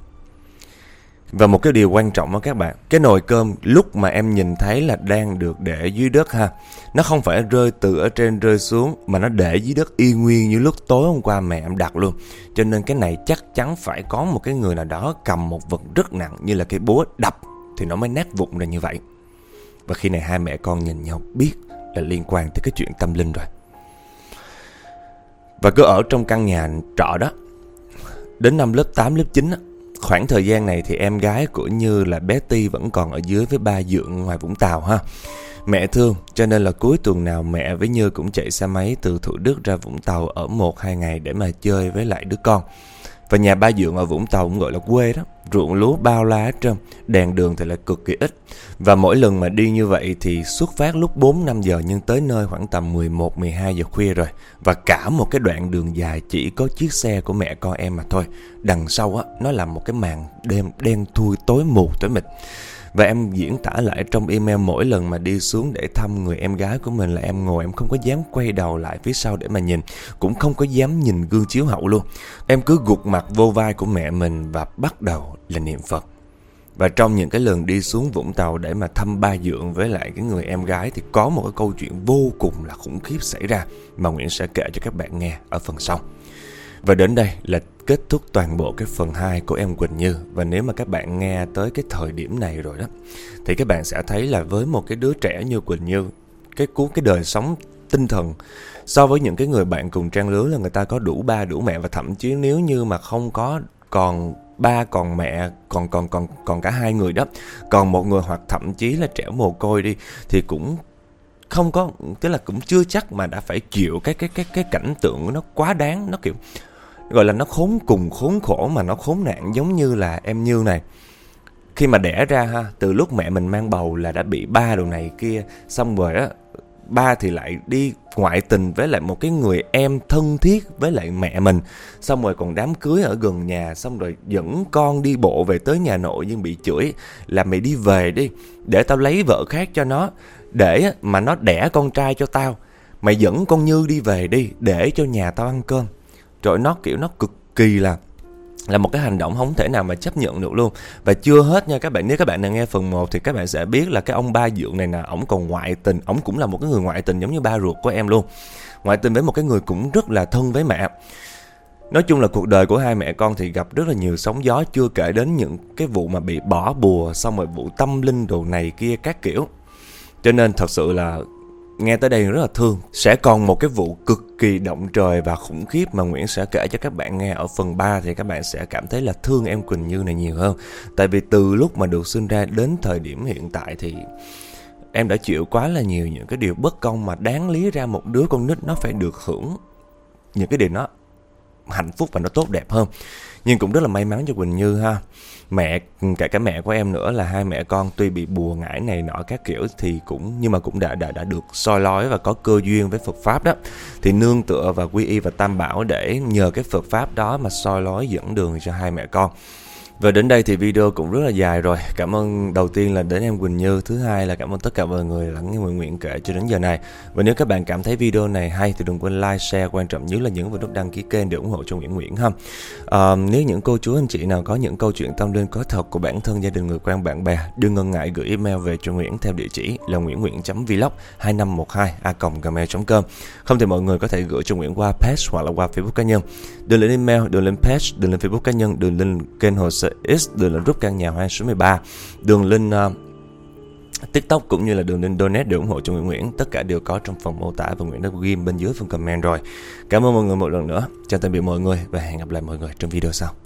Và một cái điều quan trọng đó các bạn Cái nồi cơm lúc mà em nhìn thấy là đang được để dưới đất ha Nó không phải rơi từ ở trên rơi xuống Mà nó để dưới đất y nguyên như lúc tối hôm qua mẹ em đặt luôn. Cho nên cái này chắc chắn phải có một cái người nào đó cầm một vật rất nặng Như là cái búa đập thì nó mới nát vụn ra như vậy. Và khi này hai mẹ con nhìn nhau biết là liên quan tới cái chuyện tâm linh rồi. Và cứ ở trong căn nhà trọ đó Đến năm lớp 8, lớp 9 á Khoảng thời gian này thì em gái của Như là Betty vẫn còn ở dưới với ba dượng ngoài Vũng Tàu ha. Mẹ thương, cho nên là cuối tuần nào mẹ với Như cũng chạy xe máy từ Thủ Đức ra Vũng Tàu ở một hai ngày để mà chơi với lại đứa con. Và nhà ba dượng ở Vũng Tàu cũng gọi là quê đó. Ruộng lúa bao lá hết trơn Đèn đường thì lại cực kỳ ít. Và mỗi lần mà đi như vậy thì xuất phát lúc 4-5 giờ Nhưng tới nơi khoảng tầm 11-12 giờ khuya rồi. Và cả một cái đoạn đường dài chỉ có chiếc xe của mẹ con em mà thôi. Đằng sau á, nó là một cái màn đêm đen thui tối mù tối mịt và em diễn tả lại trong email mỗi lần mà đi xuống để thăm người em gái của mình là em ngồi, em không có dám quay đầu lại phía sau để mà nhìn, Cũng không có dám nhìn gương chiếu hậu luôn Em cứ gục mặt vô vai của mẹ mình và bắt đầu là niệm Phật và trong những cái lần đi xuống Vũng Tàu để mà thăm ba dượng với lại cái người em gái thì có một cái câu chuyện vô cùng là khủng khiếp xảy ra, mà Nguyễn sẽ kể cho các bạn nghe ở phần sau. Và đến đây là kết thúc toàn bộ cái phần 2 của em Quỳnh Như. Và nếu mà các bạn nghe tới cái thời điểm này rồi đó, Thì các bạn sẽ thấy là với một cái đứa trẻ như Quỳnh Như, Cái cuốn cái đời sống tinh thần, So với những cái người bạn cùng trang lứa là người ta có đủ ba, đủ mẹ. Và thậm chí nếu như mà không có còn ba, còn mẹ, còn còn còn còn cả hai người đó, còn một người hoặc thậm chí là trẻ mồ côi đi, thì cũng không có, tức là cũng chưa chắc mà đã phải chịu cái cái cái cái cảnh tượng nó quá đáng, nó kiểu gọi là nó khốn cùng, khốn khổ mà nó khốn nạn giống như là em Như này. Khi mà đẻ ra ha, từ lúc mẹ mình mang bầu là đã bị ba đồ này kia, xong rồi á, ba thì lại đi ngoại tình với lại một cái người em thân thiết với lại mẹ mình. Xong rồi còn đám cưới ở gần nhà, xong rồi dẫn con đi bộ về tới nhà nội nhưng bị chửi là mày đi về đi, để tao lấy vợ khác cho nó, để mà nó đẻ con trai cho tao. Mày dẫn con như đi về đi, để cho nhà tao ăn cơm. Trời, nó kiểu nó cực kỳ là là một cái hành động không thể nào mà chấp nhận được luôn. Và chưa hết nha các bạn, nếu các bạn nào nghe phần 1 thì các bạn sẽ biết là cái ông ba dượng này nè, ổng còn ngoại tình, ổng cũng là một cái người ngoại tình giống như ba ruột của em luôn. Ngoại tình với một cái người cũng rất là thân với mẹ. Nói chung là cuộc đời của hai mẹ con thì gặp rất là nhiều sóng gió, chưa kể đến những cái vụ mà bị bỏ bùa, xong rồi vụ tâm linh đồ này kia các kiểu. Cho nên thật sự là Nghe tới đây rất là thương. Sẽ còn một cái vụ cực kỳ động trời và khủng khiếp Mà Nguyễn sẽ kể cho các bạn nghe ở phần 3 Thì các bạn sẽ cảm thấy là thương em Quỳnh Như này nhiều hơn. Tại vì từ lúc mà được sinh ra đến thời điểm hiện tại thì Em đã chịu quá là nhiều những cái điều bất công Mà đáng lý ra một đứa con nít nó phải được hưởng Những cái điều nó hạnh phúc và nó tốt đẹp hơn nhưng cũng rất là may mắn cho Quỳnh Như ha. Mẹ cả cả mẹ của em nữa là hai mẹ con tuy bị bùa ngải này nọ các kiểu thì cũng, nhưng mà cũng đã đã đã được soi lói và có cơ duyên với Phật pháp đó. Thì nương tựa và quy y và tam bảo để nhờ cái Phật pháp đó mà soi lói dẫn đường cho hai mẹ con và đến đây thì video cũng rất là dài rồi. Cảm ơn đầu tiên là đến em Quỳnh Như, thứ hai là cảm ơn tất cả mọi người lắng nghe Nguyễn Nguyễn kể cho đến giờ này. Và nếu các bạn cảm thấy video này hay thì đừng quên like, share, quan trọng nhất là nhấn vào nút đăng ký kênh để ủng hộ cho Nguyễn Nguyễn ha. À, nếu những cô chú anh chị nào có những câu chuyện tâm linh có thật của bản thân gia đình người quen bạn bè, đừng ngần ngại gửi email về cho Nguyễn theo địa chỉ là nguyễn.nguyễn.vlog 2512 a gmail.com. Không thì mọi người có thể gửi cho Nguyễn qua page hoặc là qua Facebook cá nhân. Đường lên email, đường lên page, đường lên Facebook cá nhân, đường lên kênh hồ sơ X, đường lên group căn nhà hoa số 13, đường link uh, TikTok cũng như là đường link donate để ủng hộ cho Nguyễn Nguyễn. Tất cả đều có trong phần mô tả và Nguyễn đã ghi bên dưới phần comment rồi. Cảm ơn mọi người một lần nữa. Chào tạm biệt mọi người và hẹn gặp lại mọi người trong video sau.